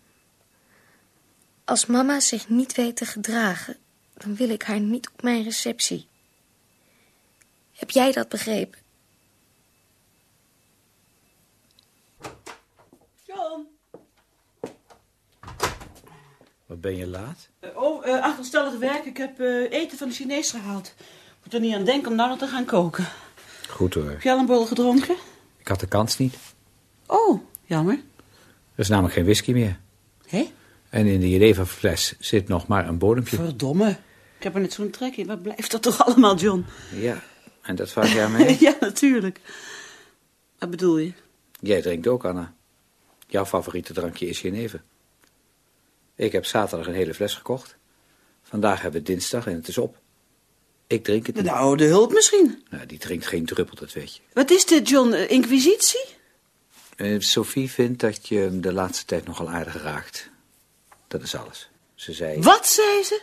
Als mama zich niet weet te gedragen, dan wil ik haar niet op mijn receptie. Heb jij dat begrepen? John. Wat ben je laat? Eh, oh, uh, achterstallig werk. Ik heb eh, eten van de Chinees gehaald. Moet er niet aan denken om nou nog te gaan koken. Goed hoor. Heb je al een borrel gedronken? Ik had de kans niet. Oh, jammer. Er is namelijk geen whisky meer. Hé? En in de Jenever-fles zit nog maar een bodempje. Verdomme. Ik heb er net zo'n trek in. Wat blijft dat toch allemaal, John? Ja, en dat vraag jij mij? ja, natuurlijk. Wat bedoel je? Jij drinkt ook, Anna. Jouw favoriete drankje is Jenever. Ik heb zaterdag een hele fles gekocht. Vandaag hebben we dinsdag en het is op. Ik drink het niet. De oude hulp misschien. Nou, die drinkt geen druppel, dat weet je. Wat is dit, John? Inquisitie? Uh, Sophie vindt dat je hem de laatste tijd nogal aardig raakt. Dat is alles. Ze zei... Wat zei ze?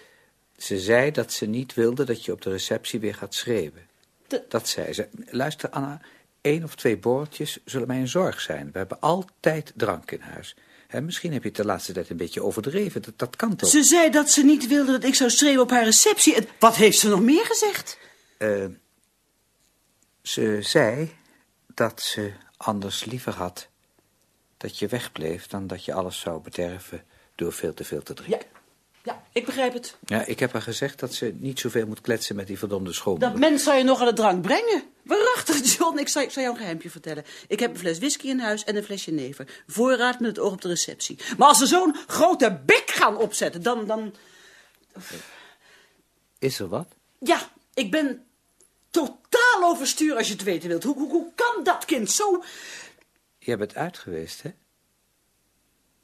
Ze zei dat ze niet wilde dat je op de receptie weer gaat schreeuwen. De... Dat zei ze. Luister, Anna, één of twee borreltjes zullen mij een zorg zijn. We hebben altijd drank in huis. He, misschien heb je het de laatste tijd een beetje overdreven. Dat, dat kan toch? Ze zei dat ze niet wilde dat ik zou schreeuwen op haar receptie. En wat heeft ze nog meer gezegd? Uh, ze zei dat ze anders liever had dat je wegbleef... dan dat je alles zou bederven door veel te veel te drinken. Ja, ja ik begrijp het. Ja, ik heb haar gezegd dat ze niet zoveel moet kletsen met die verdomde schoonmoeder. Dat mens zou je nog aan de drank brengen. Waarachtig, John, ik zal, ik zal jou een geheimje vertellen. Ik heb een fles whisky in huis en een flesje never. Voorraad met het oog op de receptie. Maar als ze zo'n grote bek gaan opzetten, dan, dan... Is er wat? Ja, ik ben totaal overstuur als je het weten wilt. Hoe, hoe, hoe kan dat kind zo... Je bent uit geweest, hè?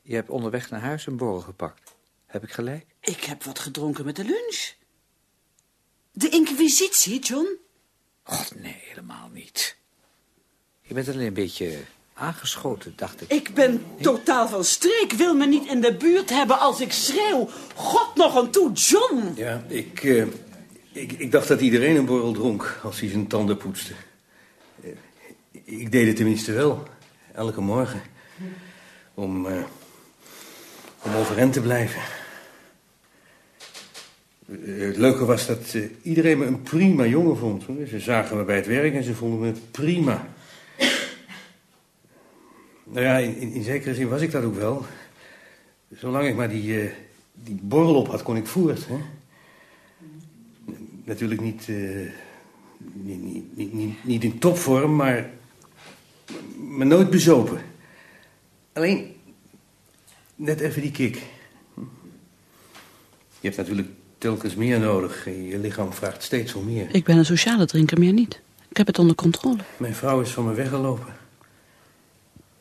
Je hebt onderweg naar huis een borrel gepakt. Heb ik gelijk? Ik heb wat gedronken met de lunch. De inquisitie, John? God, nee, helemaal niet. Je bent alleen een beetje aangeschoten, dacht ik. Ik ben totaal van streek. Wil me niet in de buurt hebben als ik schreeuw. God nog aan toe, John! Ja, ik, uh, ik, ik dacht dat iedereen een borrel dronk als hij zijn tanden poetste. Uh, ik deed het tenminste wel, elke morgen. Om, uh, om overeind te blijven. Het leuke was dat uh, iedereen me een prima jongen vond. Ze zagen me bij het werk en ze vonden me prima. Nou ja, in, in zekere zin was ik dat ook wel. Zolang ik maar die, uh, die borrel op had, kon ik voort. Natuurlijk niet, niet, niet, niet, niet, in topvorm, maar, maar nooit bezopen. Alleen, net even die kick. Je hebt natuurlijk telkens meer nodig. Je lichaam vraagt steeds om meer. Ik ben een sociale drinker, meer niet. Ik heb het onder controle. Mijn vrouw is van me weggelopen.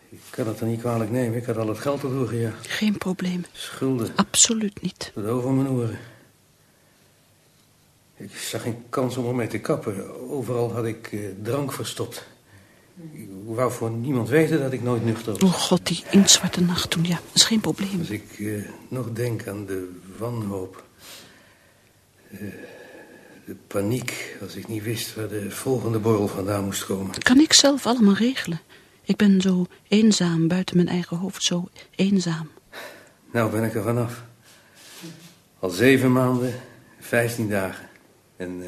Ik kan het er niet kwalijk nemen. Ik had al het geld erdoor gejaagd. Geen probleem. Schulden. Absoluut niet. Tot over mijn oren. Ik zag geen kans om ermee te kappen. Overal had ik uh, drank verstopt. Ik wou voor niemand weten dat ik nooit nuchter was. Oh god, die inktzwarte nacht toen, ja. Dat is geen probleem. Als ik uh, nog denk aan de wanhoop... Uh, de paniek als ik niet wist waar de volgende borrel vandaan moest komen. Dat kan ik zelf allemaal regelen. Ik ben zo eenzaam buiten mijn eigen hoofd, zo eenzaam. Nou ben ik er vanaf. Al zeven maanden, vijftien dagen en uh,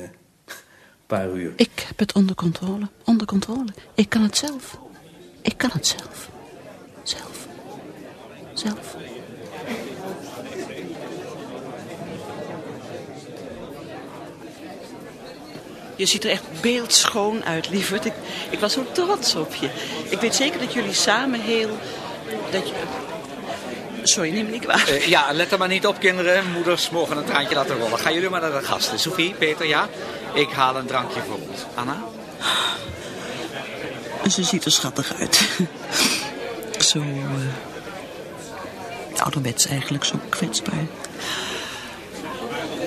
paar uur. Ik heb het onder controle, onder controle. Ik kan het zelf. Ik kan het zelf. Zelf. Zelf. Je ziet er echt beeldschoon uit, lieverd. Ik, ik was zo trots op je. Ik weet zeker dat jullie samen heel... Dat je... Sorry, neem me niet kwalijk. Eh, ja, let er maar niet op, kinderen. Moeders mogen een traantje laten rollen. Gaan jullie maar naar de gasten. Sophie, Peter, ja? Ik haal een drankje voor ons. Anna? Ze ziet er schattig uit. zo... eh ouderwets eigenlijk, zo kwetsbaar.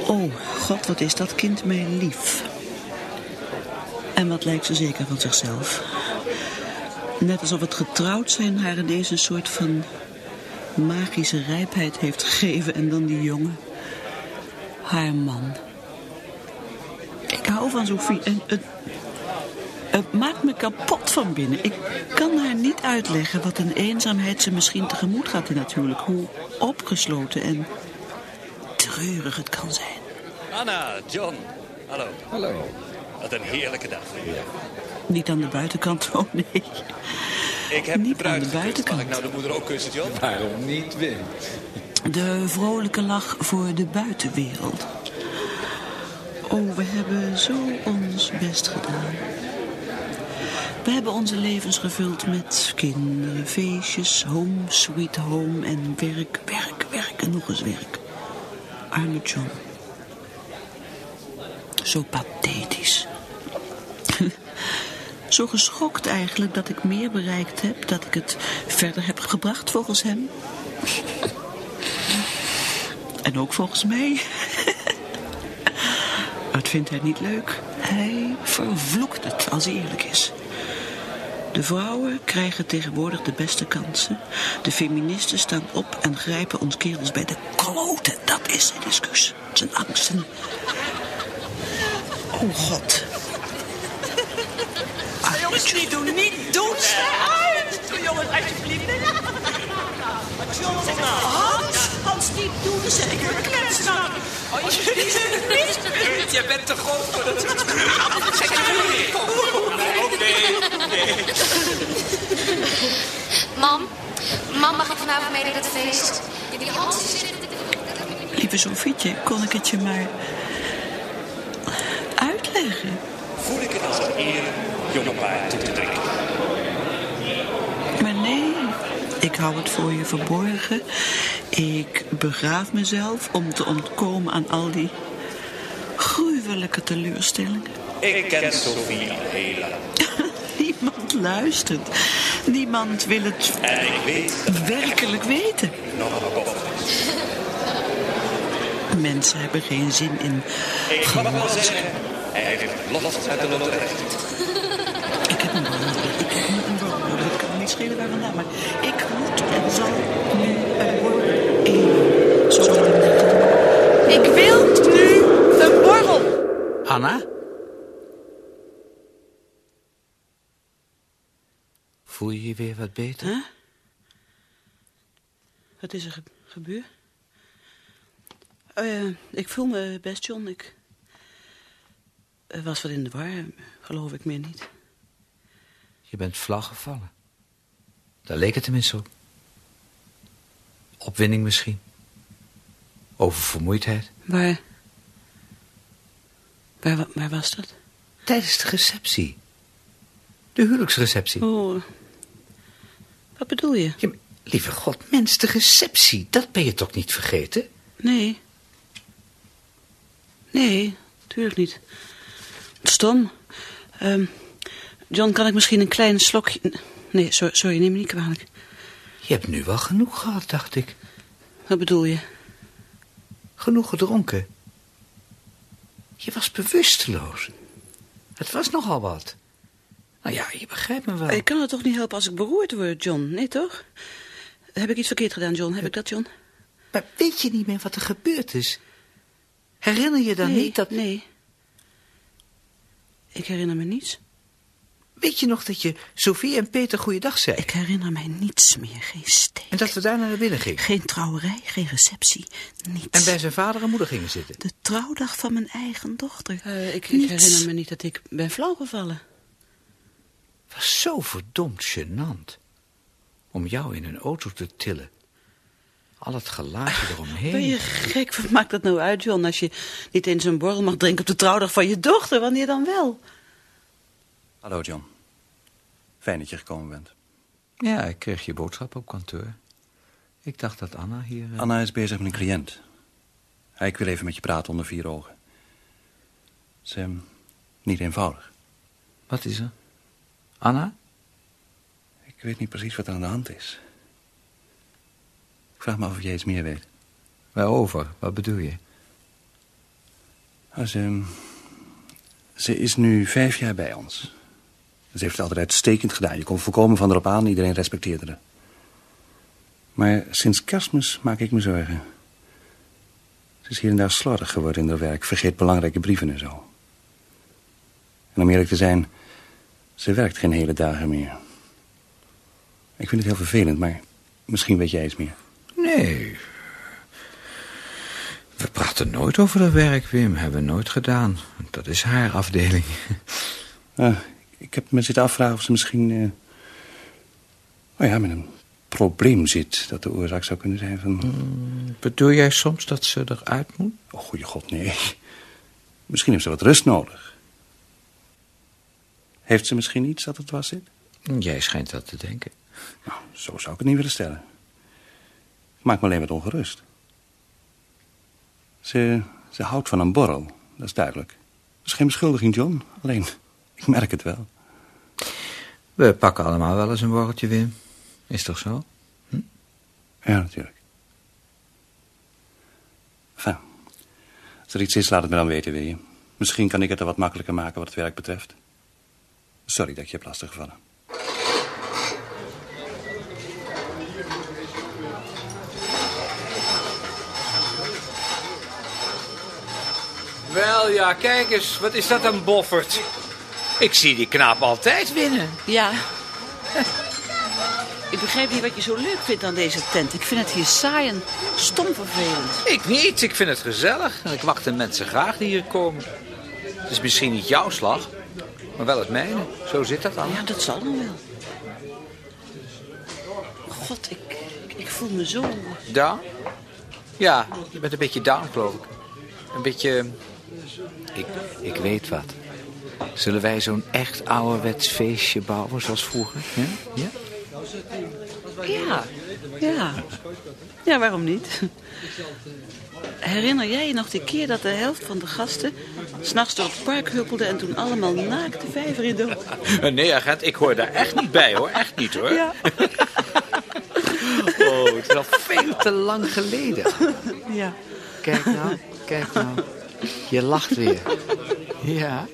Oh, god, wat is dat kind mij lief. En wat lijkt ze zeker van zichzelf. Net alsof het getrouwd zijn haar ineens een soort van magische rijpheid heeft gegeven. En dan die jongen. Haar man. Ik hou van Sophie. En het, het maakt me kapot van binnen. Ik kan haar niet uitleggen wat een eenzaamheid ze misschien tegemoet gaat in natuurlijk. Hoe opgesloten en treurig het kan zijn. Anna, John. Hallo. Hallo. Wat een heerlijke dag. Niet aan de buitenkant, oh nee. Ik heb Niet de bruid aan de buitenkant. Mag ik nou de moeder ook kussen, John? Waarom niet, Wim? De vrolijke lach voor de buitenwereld. Oh, we hebben zo ons best gedaan. We hebben onze levens gevuld met kinderen, feestjes, home, sweet home en werk, werk, werk en nog eens werk. Arme John. Zo pathetisch. Zo geschokt eigenlijk dat ik meer bereikt heb, dat ik het verder heb gebracht volgens hem. En ook volgens mij. Dat vindt hij niet leuk. Hij vervloekt het, als hij eerlijk is. De vrouwen krijgen tegenwoordig de beste kansen. De feministen staan op en grijpen ons kerels bij de kloten. Dat is zijn discus. Zijn angsten. Oh god. Jongens, niet doen, niet doen. Uit! Doe jongens, alsjeblieft. John, Hans, Hans, niet doen, zeg ik. We kletsen aan. Oh, jullie zijn het niet. Jij bent te groot voor dat soort Zet je kom. Oké, oké. Mam, mam, mag ik vanavond mee naar het feest? Die Hans die zit... Lieve Sofietje, kon ik het je maar uitleggen? Voel ik het als een eer jongepaar toe te drinken. Maar nee, ik hou het voor je verborgen. Ik begraaf mezelf om te ontkomen aan al die gruwelijke teleurstellingen. Ik ken Sophie al heel lang. Niemand luistert. Niemand wil het En ik weet werkelijk weten. nog een boven. Mensen hebben geen zin in Ik mag wel zeggen, hij heeft uit de loterij. Ik heb een bal nodig. Ik heb nu een bal schelen waar vandaan, maar ik moet en zal nu een borrel eten. Zo ik wil nu een borrel. Anna? Voel je je weer wat beter? Huh? Wat is er ge gebeurd? Eh, ik voel me best, John. Ik was wat in de war, geloof ik meer niet. Je bent flauw gevallen. Daar leek het tenminste op. Opwinding misschien. Oververmoeidheid. Waar, waar, wa- waar was dat? Tijdens de receptie. De huwelijksreceptie. Oh, wat bedoel je? Ja, maar, lieve god, mens, de receptie. Dat ben je toch niet vergeten? Nee. Nee, natuurlijk niet. Stom. Ehm, John, kan ik misschien een klein slokje... Nee, sorry, sorry, neem me niet kwalijk. Je hebt nu wel genoeg gehad, dacht ik. Wat bedoel je? Genoeg gedronken. Je was bewusteloos. Het was nogal wat. Nou ja, je begrijpt me wel. Ik kan het toch niet helpen als ik beroerd word, John? Nee, toch? Heb ik iets verkeerd gedaan, John? Heb ik dat, John? Maar weet je niet meer wat er gebeurd is? Herinner je dan nee, niet dat... Nee. Ik herinner me niets. Weet je nog dat je Sophie en Peter goeiedag zei? Ik herinner mij niets meer. Geen steek. En dat we daar naar binnen gingen? Geen trouwerij, geen receptie, niets. En bij zijn vader en moeder gingen zitten? De trouwdag van mijn eigen dochter. Eh, ik, herinner me niet dat ik ben flauwgevallen. was zo verdomd gênant. Om jou in een auto te tillen. Al het glazen eromheen. Ben je gek? Wat maakt dat nou uit, John? Als je niet eens een borrel mag drinken op de trouwdag van je dochter, wanneer dan wel? Hallo John. Fijn dat je gekomen bent. Ja, ik kreeg je boodschap op kantoor. Ik dacht dat Anna hier... eh, Anna is bezig met een cliënt. Hij wil even met je praten onder vier ogen. Het is hem niet eenvoudig. Wat is er? Anna? Ik weet niet precies wat er aan de hand is. Ik vraag me af of jij iets meer weet. Waarover? Wat bedoel je? Nou, ze, ze is nu vijf jaar bij ons. Ze heeft het altijd uitstekend gedaan. Je kon volkomen van erop aan, iedereen respecteerde haar. Maar sinds kerstmis maak ik me zorgen. Ze is hier en daar slordig geworden in haar werk, vergeet belangrijke brieven en zo. En om eerlijk te zijn, ze werkt geen hele dagen meer. Ik vind het heel vervelend, maar misschien weet jij iets meer. Nee. We praten nooit over haar werk, Wim. Hebben we nooit gedaan. Dat is haar afdeling. Ah, ik heb me zitten afvragen of ze misschien... eh, oh ja, met een probleem zit... dat de oorzaak zou kunnen zijn van... Bedoel jij soms dat ze eruit moet? Oh, goeie god, nee. Misschien heeft ze wat rust nodig. Heeft ze misschien iets dat het was zit? Jij schijnt dat te denken. Nou, zo zou ik het niet willen stellen. Ik maak me alleen wat ongerust. Ze, ze houdt van een borrel, dat is duidelijk. Dat is geen beschuldiging, John. Alleen, ik merk het wel. We pakken allemaal wel eens een borreltje, Wim. Is toch zo? Ja, natuurlijk. Enfin, als er iets is, laat het me dan weten, wil je. Misschien kan ik het er wat makkelijker maken wat het werk betreft. Sorry dat je hebt lastiggevallen. Wel ja, kijk eens, wat is dat een boffert? Ik zie die knaap altijd winnen. Ja. Ik begrijp niet wat je zo leuk vindt aan deze tent. Ik vind het hier saai en stom vervelend. Ik niet, ik vind het gezellig. En ik wacht de mensen graag die hier komen. Het is misschien niet jouw slag, maar wel het mijne. Zo zit dat dan. Ja, dat zal dan wel. God, ik, ik, ik voel me zo... Down? Ja, je bent een beetje down, geloof ik. Een beetje... Ik, ik weet wat. Zullen wij zo'n echt ouderwets feestje bouwen zoals vroeger? Ja? ja? Ja, ja. Ja, waarom niet? Herinner jij je nog die keer dat de helft van de gasten... s'nachts door het park huppelde en toen allemaal naakt de vijver in dook? Nee, agent, ik hoor daar echt niet bij, hoor. Echt niet, hoor. Ja. Oh, het is al veel te lang geleden. Ja. Kijk nou, kijk nou. Je lacht weer. Ja.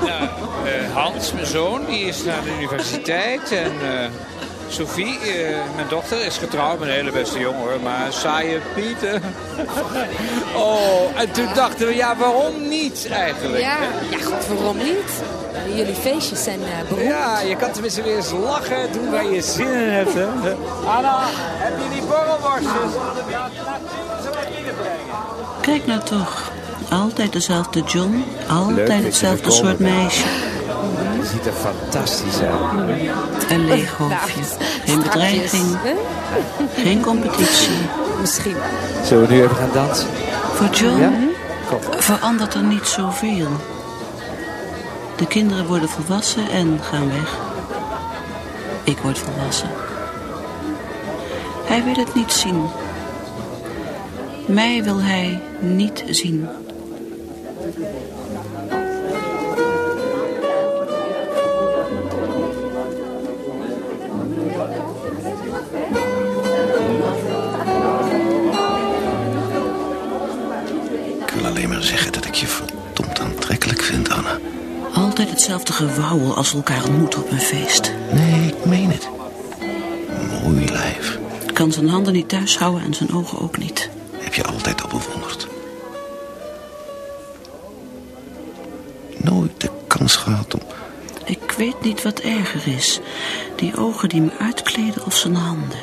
Nou, eh, Hans, mijn zoon, die is naar de universiteit. En eh, Sophie, eh, mijn dochter, is getrouwd met een hele beste jongen hoor. Maar saaie Pieter. oh, en toen dachten we, ja, waarom niet eigenlijk? Ja, ja, god, waarom niet? Jullie feestjes zijn uh, beroemd. Ja, je kan tenminste weer eens lachen, doen waar je zin in hebt. Hè? Anna, heb je die borrelworstjes? Ja, binnenbrengen. Kijk nou toch. Altijd dezelfde John. Altijd hetzelfde soort meisje. Je ziet er fantastisch uit. Een leeghoofdje. Geen bedreiging. Geen competitie. Misschien. Zullen we nu even gaan dansen? Voor John Ja? Verandert er niet zoveel. De kinderen worden volwassen en gaan weg. Ik word volwassen. Hij wil het niet zien. Mij wil hij niet zien. Hetzelfde gewauwel als we elkaar ontmoeten op een feest. Nee, ik meen het. Mooi lijf. Kan zijn handen niet thuis houden en zijn ogen ook niet. Heb je altijd al bewonderd. Ik weet niet wat erger is. Die ogen die me uitkleden of zijn handen.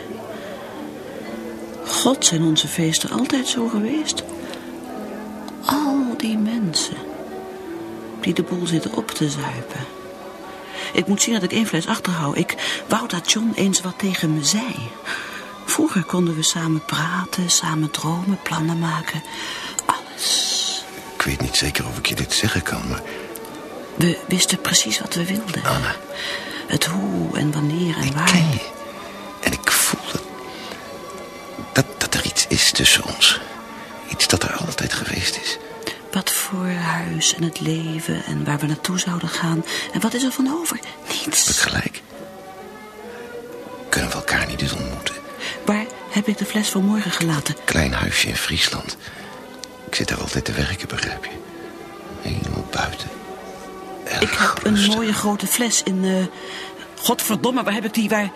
God zijn onze feesten altijd zo geweest. Al die mensen die de boel zitten op te zuipen. Ik moet zien dat ik één fles achterhoud. Ik wou dat John eens wat tegen me zei. Vroeger konden we samen praten, samen dromen, plannen maken. Ik weet niet zeker of ik je dit zeggen kan, maar... We wisten precies wat we wilden. Anna. Het hoe en wanneer en waar. ken je. En ik voel dat, dat... dat er iets is tussen ons. Iets dat er altijd geweest is. Wat voor huis en het leven en waar we naartoe zouden gaan. En wat is er van over? Niets. Heb ik gelijk? Kunnen we elkaar niet eens ontmoeten? Waar heb ik de fles van morgen gelaten? Klein huisje in Friesland. Ik zit daar altijd te werken, begrijp je? Helemaal buiten. Ik heb een mooie grote fles in... eh Godverdomme, waar heb ik die? Waar...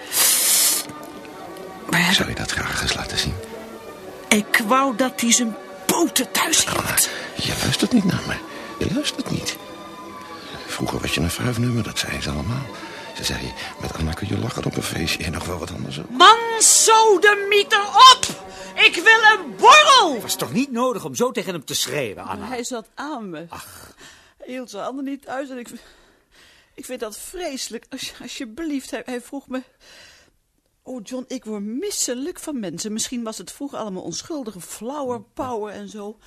waar heb Zou je dat graag eens laten zien? Ik wou dat hij zijn poten thuis hield. Je luistert niet naar me. Je luistert niet. Vroeger was je een vuifnummer, dat zeiden ze allemaal. Ze zeiden, met Anna kun je lachen op een feestje en nog wel wat anders ook. Man, sodemieter op! Ik wil een borrel! Het was toch niet nodig om zo tegen hem te schreeuwen, Anna? Hij zat aan me. Hij hield zijn handen niet thuis en ik... Ik vind dat vreselijk. Als, alsjeblieft, hij, hij vroeg me... Oh, John, ik word misselijk van mensen. Misschien was het vroeger allemaal onschuldige flower power en zo.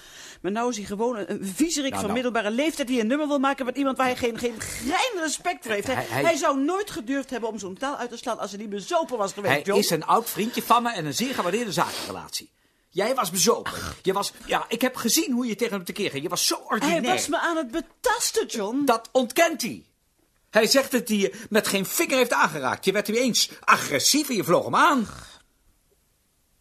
Maar nou is hij gewoon een, een viezerik Nou, van nou. middelbare leeftijd... die een nummer wil maken met iemand waar hij geen, geen grein respect voor heeft. Hij, Hij- hij- hij zou nooit gedurfd hebben om zo'n taal uit te slaan... als hij niet bezopen was geweest, Hij John. is een oud vriendje van me en een zeer gewaardeerde zakenrelatie. Jij was bezopen. Je was, ja, ik heb gezien hoe je tegen hem tekeer ging. Je was zo ordinair. Hij was me aan het betasten, John. Dat ontkent hij. Hij zegt dat hij je met geen vinger heeft aangeraakt. Je werd eens agressief en je vloog hem aan.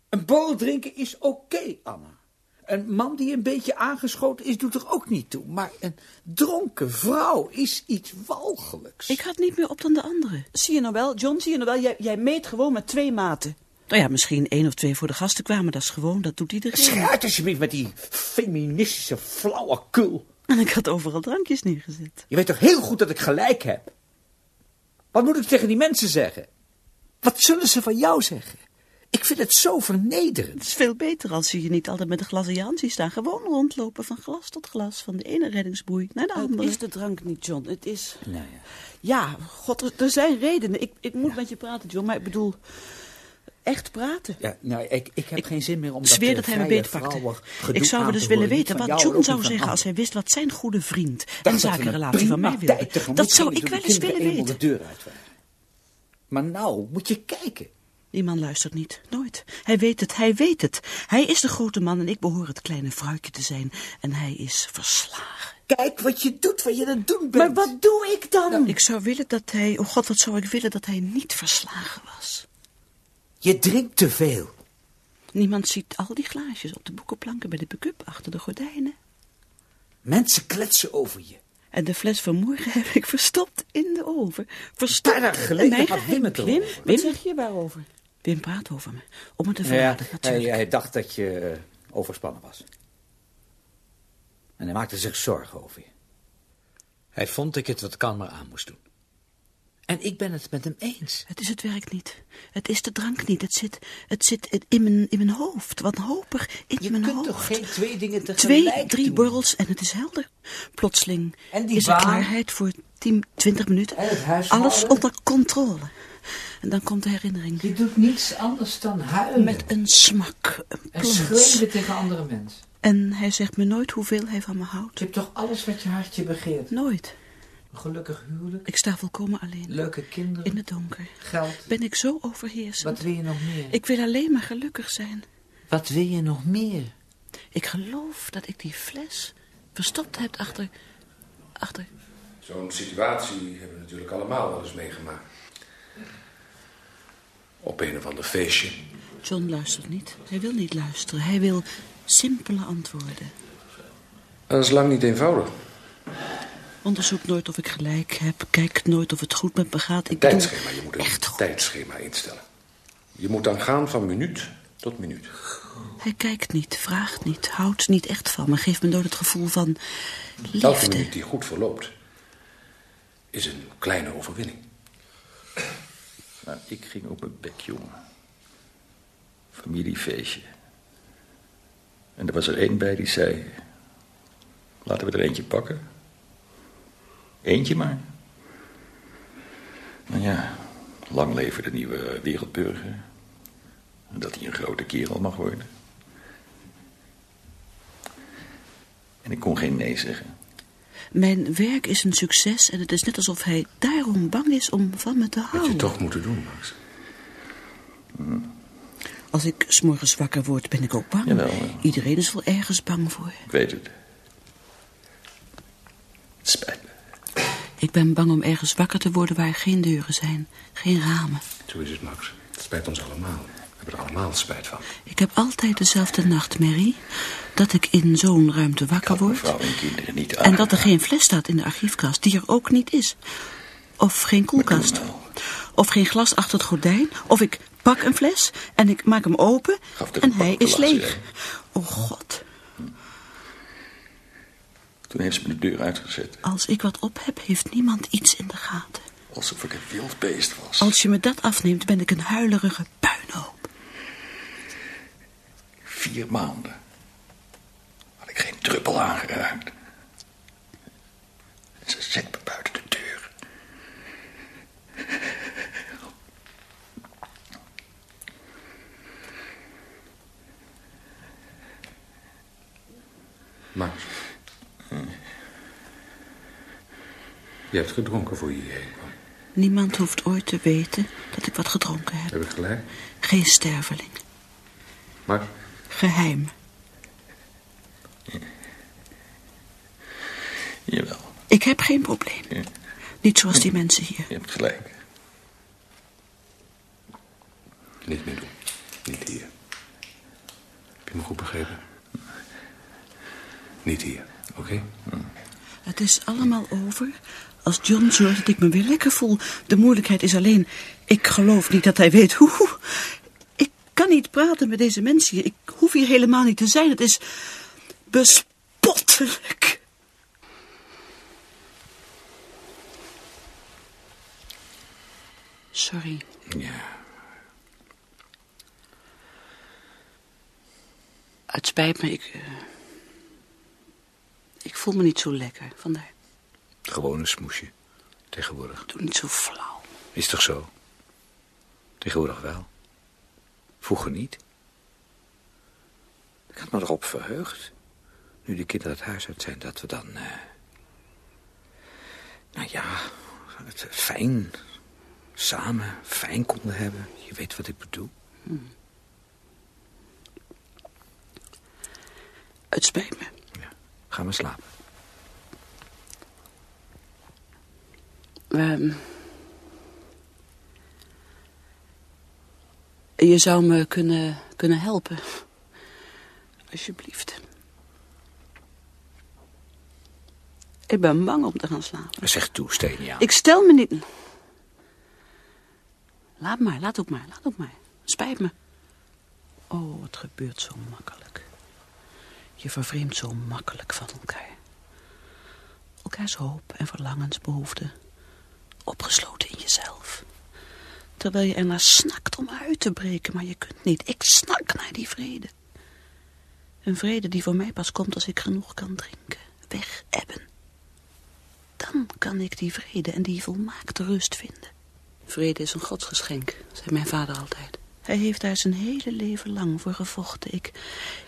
Een borrel drinken is oké, Anna. Een man die een beetje aangeschoten is, doet er ook niet toe. Maar een dronken vrouw is iets walgelijks. Ik had niet meer op dan de anderen. Zie je nou wel, John, zie je nou wel? Jij, jij meet gewoon met twee maten. Nou ja, misschien één of twee voor de gasten kwamen. Dat is gewoon, dat doet iedereen. Schrijf alsjeblieft met die feministische flauwekul. En ik had overal drankjes neergezet. Je weet toch heel goed dat ik gelijk heb? Wat moet ik tegen die mensen zeggen? Wat zullen ze van jou zeggen? Ik vind het zo vernederend. Het is veel beter als je je niet altijd met een glas in je hand ziet staan. Gewoon rondlopen van glas tot glas. Van de ene reddingsboei naar de andere. Het is de drank niet, John. Het is... Nou ja. Ja, god, er, er zijn redenen. Ik, ik moet met je praten, John. Maar ik bedoel, echt praten. Ja, nou, ik, ik heb geen zin meer om Zweer dat, dat eh, hij me beetpakte. Ik zou eens te willen weten wat John zou zeggen als hij wist wat zijn goede vriend dat een zakenrelatie van mij wilde. Dat zou ik wel eens willen weten. de deur uit. Maar nou, moet je kijken. Die man luistert niet, nooit. Hij weet het, hij weet het. Hij is de grote man en ik behoor het kleine vrouwtje te zijn. En hij is verslagen. Kijk wat je doet, wat je aan het doen bent. Maar wat doe ik dan? ik zou willen dat hij, oh god, wat zou ik willen dat hij niet verslagen was. Je drinkt te veel. Niemand ziet al die glaasjes op de boekenplanken bij de pick-up achter de gordijnen. Mensen kletsen over je. En de fles van morgen heb ik verstopt in de oven. Verstopt Een paar dagen geleden had Wim het. Wim, wat zeg je waarover? Wim praat over me. Om me te verraden, Ja, natuurlijk. hij, hij dacht dat je eh, overspannen was. En hij maakte zich zorgen over je. Hij vond dat ik het wat kalmer aan moest doen. En ik ben het met hem eens. Het is het werk niet. Het is de drank niet. Het zit, het zit in, mijn, in mijn hoofd. Wanhopig in Je mijn kunt hoofd. toch geen twee dingen tegelijk Twee, drie doen? borrels en het is helder. Plotseling En die is er klaarheid voor 10, 20 minuten. Alles onder controle. En dan komt de herinnering. Je doet niets anders dan huilen. Met een smak, een En schreeuwen tegen andere mensen. En hij zegt me nooit hoeveel hij van me houdt. Je hebt toch alles wat je hartje begeert? Nooit. Een gelukkig huwelijk, Ik sta volkomen alleen. leuke kinderen, In het donker. geld. Ben ik zo overheersend. Wat wil je nog meer? Ik wil alleen maar gelukkig zijn. Wat wil je nog meer? Ik geloof dat ik die fles verstopt heb achter... achter... Zo'n situatie hebben we natuurlijk allemaal wel eens meegemaakt. Op een of ander feestje. John luistert niet. Hij wil niet luisteren. Hij wil simpele antwoorden. Dat is lang niet eenvoudig. Onderzoek nooit of ik gelijk heb. Kijk nooit of het goed met me gaat. Ik Tijdschema, je moet een tijdschema instellen. Je moet dan gaan van minuut tot minuut. hij kijkt niet, vraagt niet, houdt niet echt van me. Geeft me nooit het gevoel van Elke liefde. minuut die goed verloopt, is een kleine overwinning. Nou, ik ging op mijn bek, jongen. Familiefeestje. En er was er één bij die zei... Laten we er eentje pakken. Eentje maar. Nou ja, lang leven de nieuwe wereldburger. En Dat hij een grote kerel mag worden. En ik kon geen nee zeggen. Mijn werk is een succes en het is net alsof hij daarom bang is om van me te Had houden. je toch moeten doen, Max. Als ik s'morgens wakker word, ben ik ook bang. Jawel, ja. Iedereen is wel ergens bang voor. Ik weet het. Het spijt me. Ik ben bang om ergens wakker te worden waar geen deuren zijn, geen ramen. Zo is het, Max. Het spijt ons allemaal. We hebben er allemaal spijt van. Ik heb altijd dezelfde nachtmerrie. Dat ik in zo'n ruimte wakker word. Vrouw en kinderen niet En dat er geen fles staat in de archiefkast, die er ook niet is. Of geen koelkast. Of geen glas achter het gordijn. Of ik pak een fles en ik maak hem open en hij is leeg. Oh god, Toen heeft ze me de deur uitgezet. als ik wat op heb, heeft niemand iets in de gaten. Alsof ik een wild beest was. Als je me dat afneemt, ben ik een huilerige puinhoop. Vier maanden. Had ik geen druppel aangeraakt. En ze zet me buiten de deur. Max. Je hebt gedronken voor je hierheen kwam. Niemand hoeft ooit te weten dat ik wat gedronken heb. Heb ik gelijk? Geen sterveling. Max? Geheim. Jawel. Ik heb geen probleem. Niet zoals die mensen hier. Je hebt gelijk. Niet meer doen. Niet hier. Heb je me goed begrepen? Niet hier, oké? Het is allemaal over als John zorgt dat ik me weer lekker voel. De moeilijkheid is alleen, ik geloof niet dat hij weet hoe. Ik kan niet praten met deze mensen hier. Ik hoef hier helemaal niet te zijn. Het is bespottelijk. Sorry. Ja. Het spijt me, ik... eh, ik voel me niet zo lekker, vandaar. Gewoon een smoesje. Tegenwoordig. Doe niet zo flauw. Is toch zo? Tegenwoordig wel. Vroeger niet. Ik had me erop verheugd. Nu de kinderen het huis uit zijn, dat we dan... eh, nou ja, het fijn... Samen fijn konden hebben. Je weet wat ik bedoel. Het spijt me. Ga maar slapen. Ehm, je zou me kunnen, kunnen helpen. Alsjeblieft. Ik ben bang om te gaan slapen. Zeg toe, Stenia. Ik stel me niet... Laat maar, laat ook maar, laat ook maar. Spijt me. Oh, het gebeurt zo makkelijk. Je vervreemdt zo makkelijk van elkaar. Elkaars hoop en verlangens, behoeften. Opgesloten in jezelf. Terwijl je ernaar snakt om uit te breken, maar je kunt niet. Ik snak naar die vrede. Een vrede die voor mij pas komt als ik genoeg kan drinken. Wegebben. Dan kan ik die vrede en die volmaakte rust vinden. Vrede is een godsgeschenk, zei mijn vader altijd. Hij heeft daar zijn hele leven lang voor gevochten. Ik,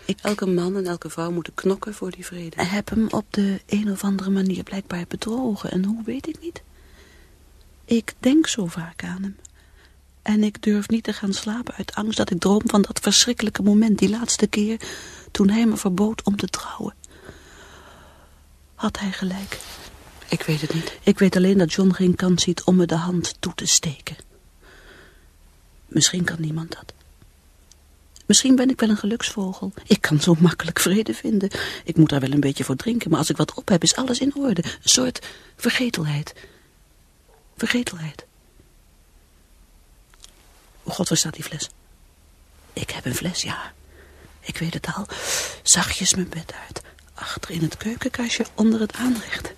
ik, elke man en elke vrouw moeten knokken voor die vrede. En heb hem op de een of andere manier blijkbaar bedrogen. En hoe weet ik niet? Ik denk zo vaak aan hem. En ik durf niet te gaan slapen uit angst dat ik droom van dat verschrikkelijke moment, die laatste keer, toen hij me verbood om te trouwen. Had hij gelijk? Ik weet het niet. Ik weet alleen dat John geen kans ziet om me de hand toe te steken. Misschien kan niemand dat. Misschien ben ik wel een geluksvogel. Ik kan zo makkelijk vrede vinden. Ik moet daar wel een beetje voor drinken, maar als ik wat op heb, is alles in orde. Een soort vergetelheid. Vergetelheid. Oh god, waar staat die fles? Ik heb een fles, ja. Ik weet het al. Zachtjes mijn bed uit. Achter in het keukenkastje onder het aanrecht.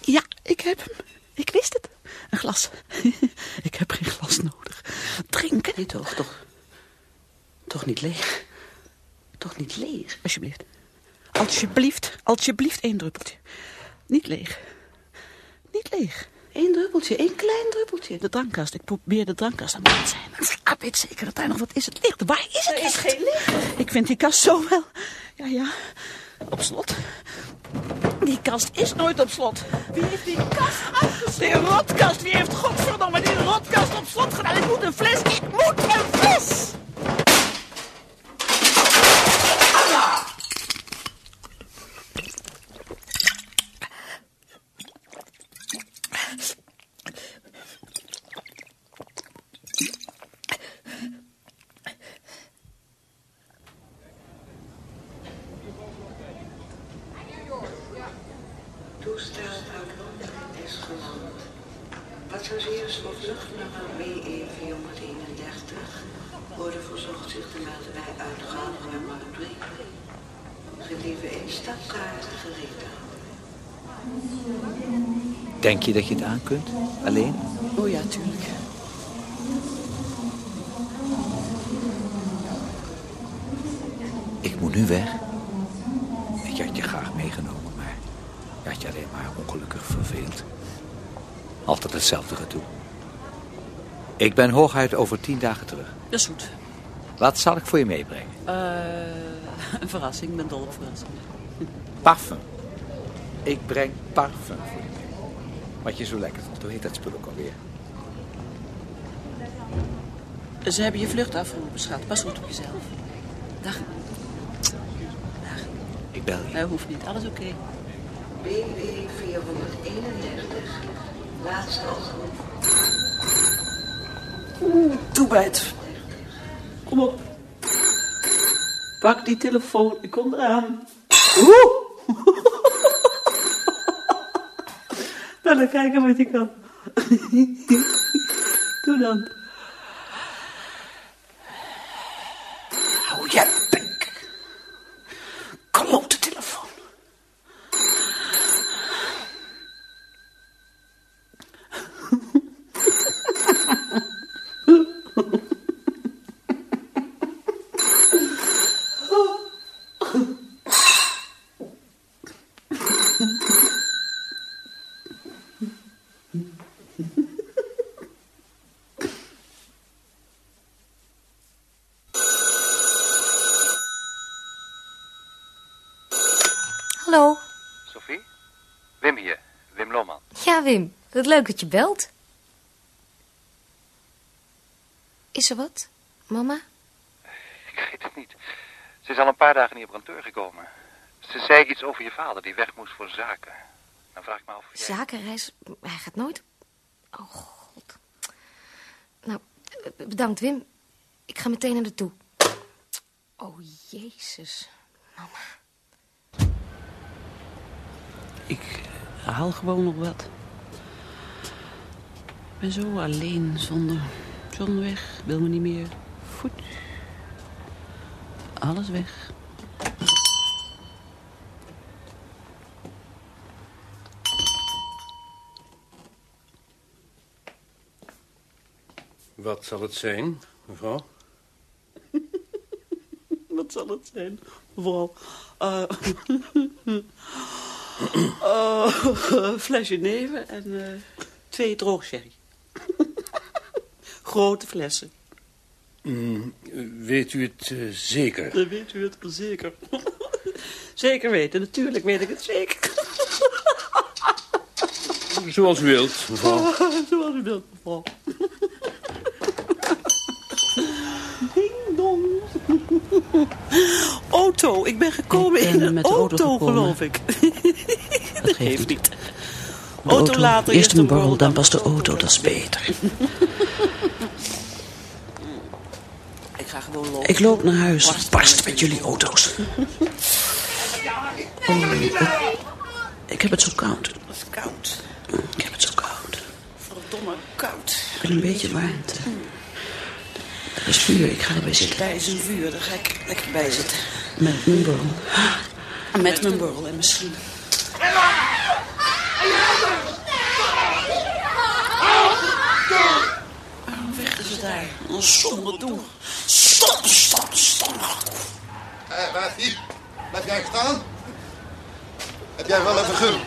Ja, ik heb hem. Ik wist het. Een glas. ik heb geen glas nodig. Drinken? Nee, toch, toch. Toch niet leeg. Toch niet leeg, alsjeblieft. Alsjeblieft, alsjeblieft één druppeltje. Niet leeg. Niet leeg. Eén druppeltje, één klein druppeltje. De drankkast, ik probeer de drankkast aan te zijn. Ik weet zeker dat daar nog wat is. Het ligt. Waar is het Er is licht? geen licht. Ik vind die kast zo wel. Ja, ja. Op slot. Die kast is nooit op slot. Wie heeft die kast afgesloten? Die rotkast. Wie heeft godverdomme die rotkast op slot gedaan? Ik moet een fles. Ik moet een fles. Anna! Toestel uit Londen is geland. Passagiers op vluchtnummer BE431 worden verzocht zich te melden bij uitgang nummer 3. Gelieve instapkaarten gereed Denk je dat je het aan kunt? Alleen? Oh ja, tuurlijk. Ik moet nu weg. Ik had je graag meegenomen, maar je had je alleen maar ongelukkig verveeld. Altijd hetzelfde gedoe. Ik ben hooguit over tien dagen terug. Dat is goed. Wat zal ik voor je meebrengen? Eh, een verrassing. Ik ben dol op verrassingen. Parfum. Ik breng parfum. Wat je zo lekker vond. Hoe heet dat spul ook alweer? Ze hebben je vlucht afgeroepen, schat. Pas goed op jezelf. Dag. Ik bel je. Dat hoeft niet. Alles oké. BE431, laatste oproep. Toebijt. Kom op. Pak die telefoon. Ik kom eraan. Oeh. Nou, dan kijken wat je kan. Doe dan. Hou je bek. Klote telefoon. Hallo. Sophie? Wim hier, Wim Lohman. Ja, Wim. Wat leuk dat je belt. Is er wat, mama? Ik weet het niet. Ze is al een paar dagen niet op kantoor gekomen. Ze zei iets over je vader die weg moest voor zaken. Dan vraag ik me af of jij... Zakenreis? Hij gaat nooit... Oh, god. Nou, bedankt, Wim. Ik ga meteen naar de toe. Oh, jezus. Mama. Ik haal gewoon nog wat. Ik ben zo alleen, zonder, zonder weg. Wil me niet meer. Voet. Alles weg. Wat zal het zijn, mevrouw? Wat zal het zijn, mevrouw? Eh eh, flesje neven en eh, twee droogsherry. Grote flessen. Mm, weet u het eh, zeker? Dan weet u het zeker. zeker weten, natuurlijk weet ik het zeker. Zoals u wilt, mevrouw. Zoals u wilt, mevrouw. Ding dong. Auto, ik ben gekomen Ik ben in een met de auto auto, gekomen. geloof ik. Dat geeft niet. Auto later, Eerst een borrel, dan pas de auto, dat is beter. Ik ga gewoon lopen. Ik loop naar huis. Barst met jullie auto's. Oh, ik, ik heb het zo koud. Het is koud. Ik heb het zo koud. Verdomme koud. Ik ben een beetje warmte. Er is vuur, ik ga erbij zitten. Bij zijn vuur, daar ga ik lekker bij zitten. Met mijn borrel. Met mijn borrel en misschien. Waarom vechten ze daar? Een stomme doel. Stop, stop, stop. Hé, Bertie, blijf jij staan? Heb jij wel even gun?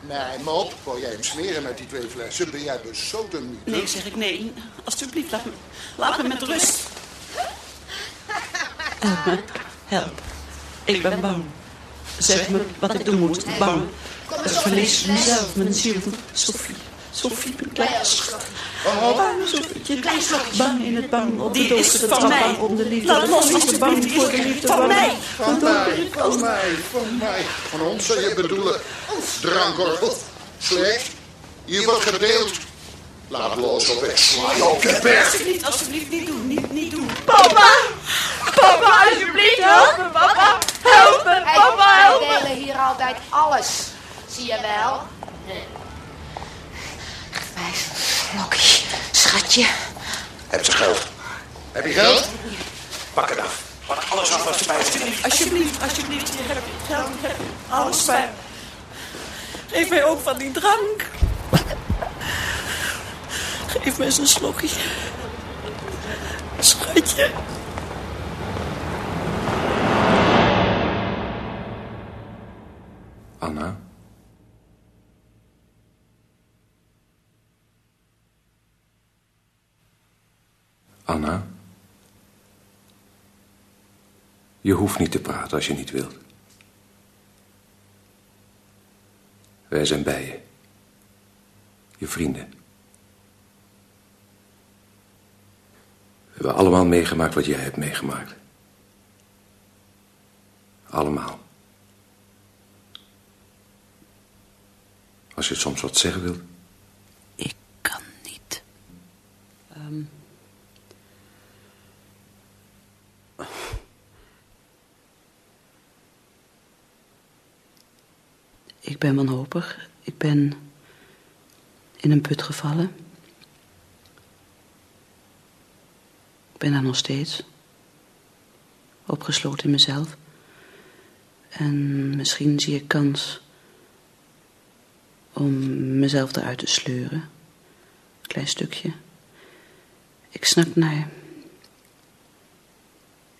Nee, mop. Wou jij hem smeren met die twee flessen? Ben jij besodemiet? Nee, zeg ik nee. Alsjeblieft, laat me, laat me met rust. Help me, help. Ik ben bang. Zeg me wat ik doen moet. Bang. Ik verlies mezelf, mijn ziel. Sophie, Sophie, mijn kleine schat. Bang, Sophietje. Bang in het bang op de van mij. Bang om de liefde. Laat los, Liefde, bang voor de liefde. Van mij. Van mij, van mij, van mij. Van ons zou je bedoelen. Drankorgel. Slecht. Hier wordt gedeeld. Laat los of ik sla je op je. Alsjeblieft, alsjeblieft, niet doen, niet, niet doen. Papa! Papa, alsjeblieft, help me, papa! Help me, papa, help wij me! delen hier altijd alles. Zie je wel? Mij slokje, schatje. Heb je geld? Heb je geld? Pak het af. Pak alles af wat erbij is. Alsjeblieft, alsjeblieft, je hebt geld, je hebt alles bij. Geef mij ook van die drank. Geef me eens een slokje. Schatje. Anna? Anna? Je hoeft niet te praten als je niet wilt. Wij zijn bij je. Je vrienden. We hebben allemaal meegemaakt wat jij hebt meegemaakt. Allemaal. Als je soms wat zeggen wilt. Ehm. Ik ben wanhopig. Ik ben in een put gevallen. Ik ben daar nog steeds. Opgesloten in mezelf. En misschien zie ik kans om mezelf eruit te sleuren. Klein stukje. Ik snak naar.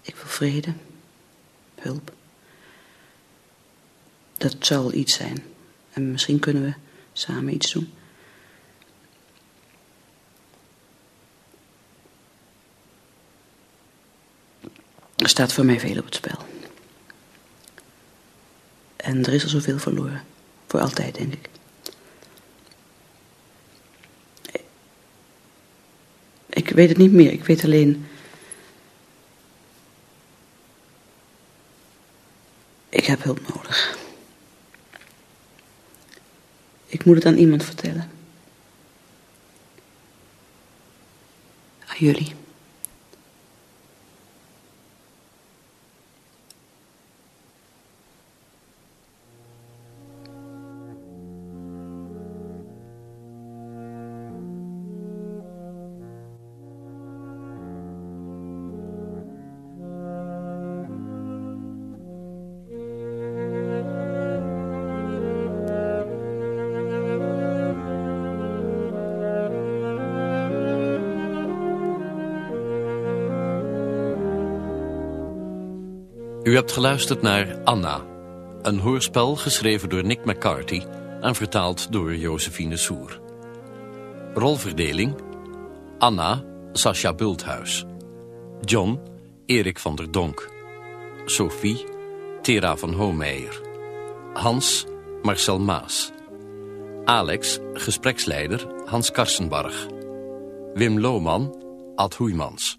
Ik wil vrede. Hulp. Dat wel iets zijn. En misschien kunnen we samen iets doen. Er staat voor mij veel op het spel. En er is al zoveel verloren. Voor altijd, denk ik. Ik weet het niet meer. Ik weet alleen. Ik heb hulp nodig. Ik moet het aan iemand vertellen. Aan jullie. Geluisterd naar Anna, een hoorspel geschreven door Nick McCarthy en vertaald door Josephine Soer. Rolverdeling: Anna, Sascha Bulthuis. John, Erik van der Donk. Sophie, Tera van Hoomeijer. Hans, Marcel Maas. Alex, gespreksleider Hans Karsenbarg. Wim Lohman, Ad Hoeimans.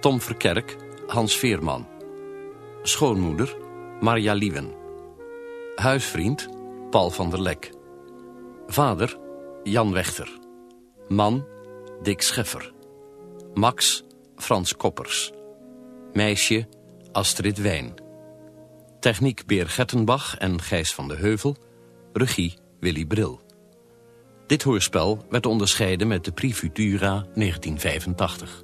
Tom Verkerk, Hans Veerman. Schoonmoeder, Marja Liewen. Huisvriend, Paul van der Lek. Vader, Jan Wechter. Man, Dick Scheffer. Max, Frans Koppers. Meisje, Astrid Wijn. Techniek Beer Gettenbach en Gijs van de Heuvel. Regie Willy Bril. Dit hoorspel werd onderscheiden met de Prix Futura 1985.